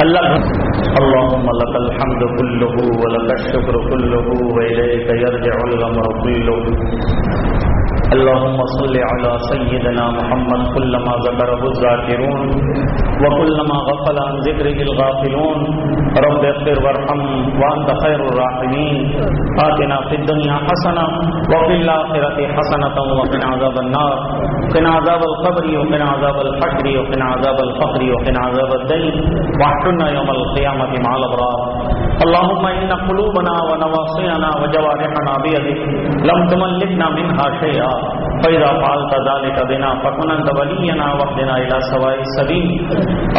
اللہ اللهم لك الحمد كله ولك الشكر كله وإليك يرجع الأمر كله اللهم صل على سيدنا محمد كلما ذكره الذاكرون وكلما غفل عن ذكره الغافلون رب اغفر وارحم وانت خير الراحمين آتنا في الدنيا حسنة وفي الآخرة حسنة وقنا عذاب النار قنا عذاب القبر وقنا عذاب الحشر وقنا عذاب الفقر وقنا عذاب الدين واحشرنا يوم القيامة مع الأبرار اللهم إن قلوبنا ونواصينا وجوارحنا بيدك لم تملكنا منها شيئا فإذا فعلت ذلك بنا فكن أنت ولينا واهدنا إلى سواء السبيل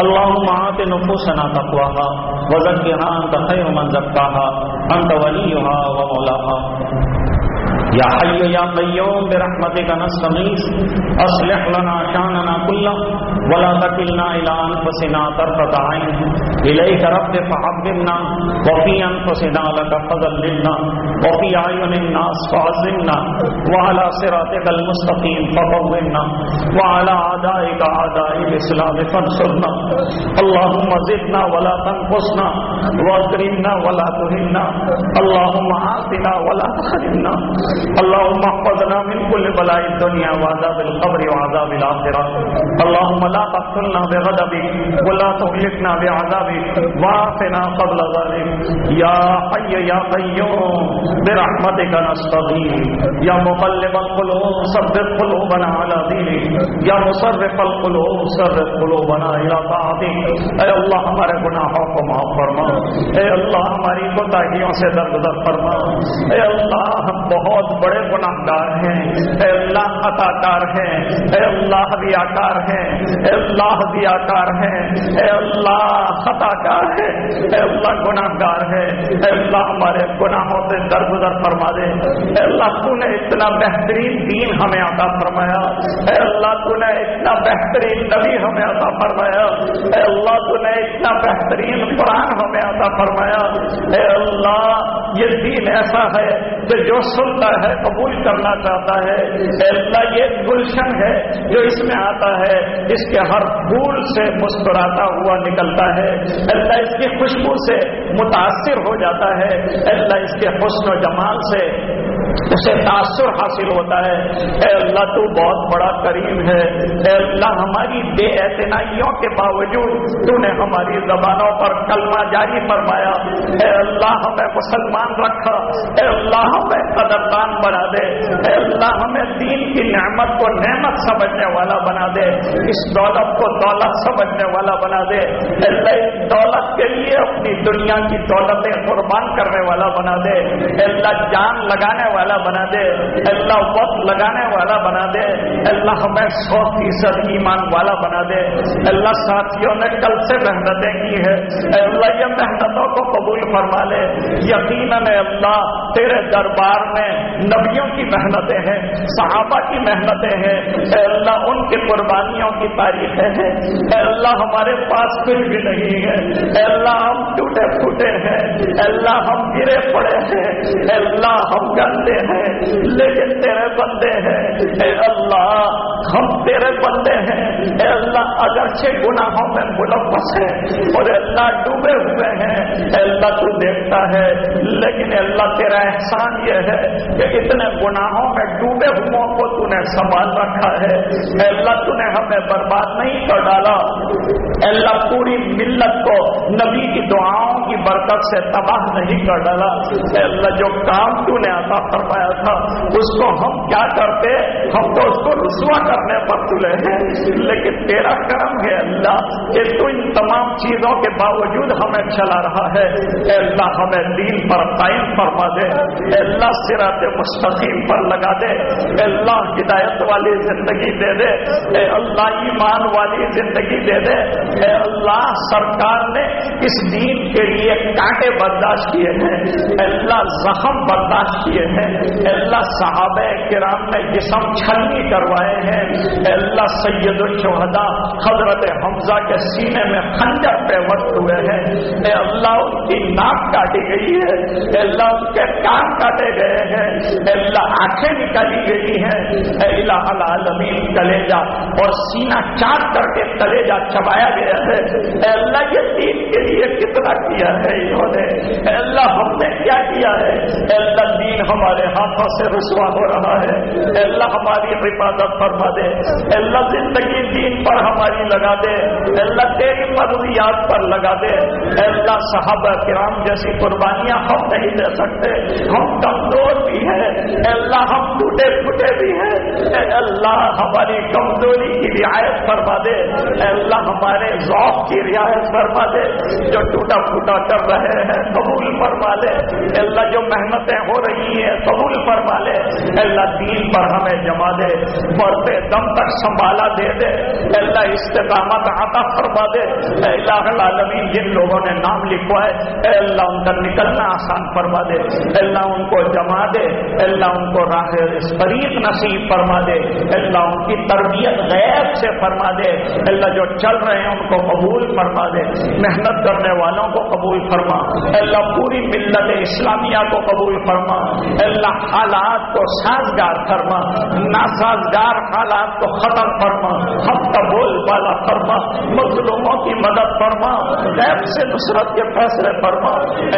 اللهم آت نفوسنا تقواها وزكها أنت خير من زكاها أنت وليها ومولاها یا حی یا قیوم برحمتک نستغیث، اصلح لنا شاننا كله ولا تكلنا الى انفسنا طرفة عين اليك رب فحببنا وفي انفسنا لك فضلنا وفي اعين الناس فعزمنا وعلى صراطك المستقيم فقومنا وعلى اعدائك اعداء الاسلام فانصرنا۔ اللهم زدنا ولا تنقصنا واكرمنا ولا تهنا اللهم آتنا ولا تحرمنا اللهم احفظنا من كل بلاء الدنيا وعذاب القبر وعذاب الآخرة. اللهم لا تقتلنا بغضبك ولا تهلكنا بعذابك. وعافنا قبل ذلك. يا حي يا قيوم، برحمتك نستغيث. يا مقلب القلوب ثبت قلوبنا على دينك. يا مصرف القلوب، صرف قلوبنا الى طاعتك. اے اللہ، ہمارے گناہوں کو معاف فرما۔ اے اللہ، ہماری کوتاہیوں سے درگزر فرما۔ اے اللہ، ہم بہت بڑے گناہ گار ہیں اے اللہ عطا کار ہیں اے اللہ دیا کار ہیں اے اللہ دیا کار ہیں اے اللہ خطا کار ہے اے اللہ گناہ گار ہے اے اللہ ہمارے گناہوں سے درگزر فرما دے اے اللہ تو نے اتنا بہترین دین ہمیں عطا فرمایا اے اللہ تو نے اتنا بہترین نبی ہمیں عطا فرمایا اے اللہ تو نے اتنا بہترین قرآن ہمیں عطا فرمایا اے اللہ یہ دین ایسا ہے کہ جو سنتا ہے قبول کرنا چاہتا ہے، اے اللہ یہ گلشن ہے جو اس میں آتا ہے، اس کے ہر پھول سے مسکراتا ہوا نکلتا ہے۔ اللہ اس کی خوشبو سے متاثر ہو جاتا ہے۔ اللہ اس کے حسن و جمال سے اسے تاثر حاصل ہوتا ہے۔ اے اللہ، تو بہت بڑا کریم ہے۔ اے اللہ، ہماری بے اعتنائیوں کے باوجود تو نے ہماری زبانوں پر کلمہ جاری فرمایا۔ اے اللہ، ہمیں مسلمان رکھا۔ اے اللہ، ہمیں قدردان بنا دے۔ اے اللہ، ہمیں دین کی نعمت کو نعمت سمجھنے والا بنا دے۔ اس دولت کو دولت سمجھنے والا بنا دے۔ اے اللہ، اس دولت کے لیے اپنی دنیا کی دولتیں قربان کرنے والا بنا دے۔ اے اللہ، جان لگانے والا والا بنا دے۔ اللہ وقت لگانے والا بنا دے۔ اللہ ہمیں سو فیصد ایمان والا بنا دے۔ اللہ ساتھیوں نے کل سے محنتیں کی ہے اللہ، یہ محنتوں کو قبول فرما لے۔ یقیناً اللہ، تیرے دربار میں نبیوں کی محنتیں ہیں، صحابہ کی محنتیں ہیں۔ اے اللہ، ان کی قربانیوں کی تاریخیں ہیں۔ اے اللہ، ہمارے پاس پھر بھی نہیں ہے۔ اے اللہ، ہم ٹوٹے پھوٹے ہیں۔ اے اللہ، ہم گرے پڑے ہیں۔ اے اللہ، ہم گندے ہیں لیکن تیرے بندے ہیں۔ اے اللہ، ہم تیرے بندے ہیں۔ اے اللہ، اگرچہ گناہوں میں ملوث ہے اور اللہ ڈوبے ہوئے ہیں، اے اللہ تو دیکھتا ہے۔ لیکن اللہ، تیرا احسان یہ ہے کہ اتنے گناہوں میں ڈوبے ہوئے کو تو نے سنبھال رکھا ہے۔ اے اللہ تو نے ہمیں برباد نہیں کر ڈالا۔ اے اللہ، پوری ملت کو نبی کی دعاؤں کی برکت سے تباہ نہیں کر ڈالا۔ اے اللہ، جو کام تو نے عطا فرمایا تھا، اس کو ہم کیا کرتے؟ ہم تو اس کو رسوا کرنے پر تلے ہیں۔ لیکن تیرا کرم ہے اللہ کہ تو ان تمام چیزوں کے باوجود ہمیں چلا رہا ہے۔ اے اللہ، ہمیں دین پر قائم فرما دے۔ اے اللہ سرات مستقیم پر لگا دے۔ اے اللہ، ہدایت والی زندگی دے دے۔ اے اللہ، ایمان والی زندگی دے دے۔ اے اللہ، سرکار نے اس دین کے لیے کانٹے برداشت کیے ہیں۔ اے اللہ، زخم برداشت کیے ہیں۔ اللہ صحابہ کرام نے جسم چھلنی کروائے ہیں۔ اللہ سید الشہدا حضرت حمزہ کے سینے میں خنجر پہ وقت ہوئے ہیں۔ اے اللہ، ان کی ناک کاٹی گئی ہے۔ اے اللہ، ان کے کان کاٹے گئے ہیں۔ اے اللہ، آنکھیں نکالی گئی ہیں۔ اے الہ العالمین کلیجا اور سینہ چاٹ کر کے کلیجا چبایا گیا ہے۔ اے اللہ، یہ دین کے لیے کتنا کیا ہے انہوں نے۔ اے اللہ، ہم نے کیا کیا ہے؟ اے اللہ، دین ہمارے ہاتھوں سے رسوا ہو رہا ہے۔ اے اللہ ہماری حفاظت فرما دے۔ اے اللہ زندگی دین پر ہماری لگا دے۔ اے اللہ تیری مرضیات پر لگا دے۔ اے اللہ صحابہ کرام جیسی قربانیاں ہم نہیں دے سکتے۔ ہم کمزور بھی ہیں۔ اے اللہ ہم ٹوٹے پھوٹے بھی ہیں۔ اے اللہ ہماری کمزوری کی رعایت فرما دے۔ اے اللہ ہمارے ذوق کی رعایت فرما دے۔ جو ٹوٹا پھوٹا کر رہے ہیں، قبول فرما لے۔ اے اللہ جو محنتیں ہو رہی ہیں قبول فرما لے۔ اللہ دین پر ہمیں جما دے بڑھتے دم تک سنبھالا دے دے۔ اللہ استقامت عطا فرما دے۔ اللہ العالمین، جن لوگوں نے نام لکھوائے اے اللہ ان کا نکلنا آسان فرما دے۔ اللہ ان کو جما دے۔ اللہ ان کو راہ فریق نصیب فرما دے۔ اللہ ان کی تربیت غیب سے فرما دے۔ اللہ جو چل رہے ہیں، ان کو قبول فرما دے۔ محنت کرنے والوں کو قبول فرما۔ اللہ پوری ملت اسلامیہ کو قبول فرما۔ اللہ حالات کو سازگار فرما ناسازگار حالات کو ختم فرما۔ ہم کا بول بالا فرما، مظلوموں کی مدد فرما، غیب سے نصرت کے فیصلے فرما۔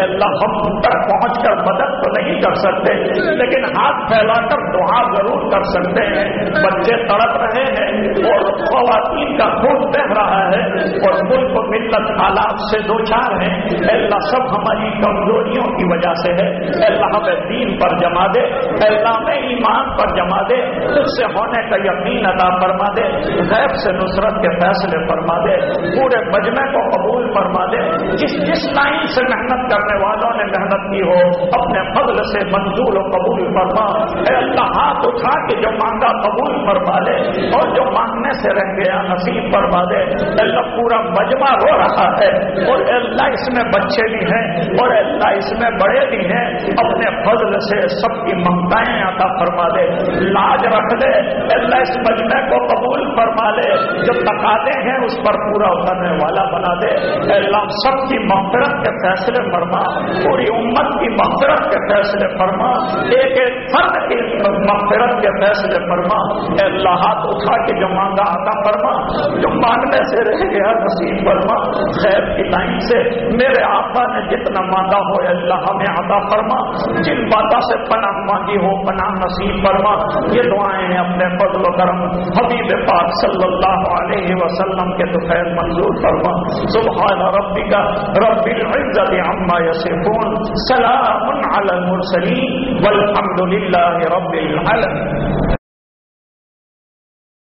اللہ، ہم تک پہنچ کر مدد تو نہیں کر سکتے، لیکن ہاتھ پھیلا کر دعا ضرور کر سکتے ہیں۔ بچے تڑپ رہے ہیں اور خواتین کا خون بہ رہا ہے اور ملک ملت حالات سے دو چار ہیں۔ اللہ، سب ہماری کمزوریوں کی وجہ سے ہے۔ اللہ، ہمیں دین پر جما دے۔ اللہ میں ایمان پر جما دے۔ خود سے ہونے کا یقین ادا فرما دے۔ غیب سے نصرت کے فیصلے فرما دے، پورے مجمع کو قبول فرما دے۔ جس جس لائن سے محنت کرنے والوں نے محنت کی ہو، اپنے فضل سے منظور و قبول فرما۔ اے اللہ، ہاتھ اٹھا کے جو مانگا قبول فرما دے، اور جو مانگنے سے رہ گیا نصیب فرما دے۔ اللہ، پورا مجمع رو رہا ہے، اور اللہ، اس میں بچے بھی ہیں، اور اللہ، اس میں بڑے بھی ہیں۔ اپنے فضل سے سب کی ممتائیں عطا فرما دے۔ لاج رکھ دے۔ اللہ، اس مجمع کو قبول فرما۔ لے جو تقاضے ہیں، اس پر پورا اترنے والا بنا دے۔ اللہ، سب کی مغفرت کے فیصلے فرما۔ پوری امت کی مغفرت کے فیصلے فرما۔ ایک ایک فرد کی مغفرت کے فیصلے فرما۔ اے اللہ، ہاتھ اٹھا کے جو مانگا عطا فرما۔ جو مانگنے سے رہ گیا، نصیب فرما۔ خیر کی ٹائم سے میرے آقا نے جتنا مانگا ہو، اے اللہ، ہمیں عطا فرما۔ جن باتوں سے پناہ مانگی ہو، پناہ نصیب فرما۔ یہ دعائیں ہیں اپنے فضل و کرم حبیب پاک صلی اللہ علیہ وسلم کے تو خیر منظور فرما۔ سبحان ربی کا رب العزت عما یصفون، سلام علی المرسلین والحمد للہ رب العالمین۔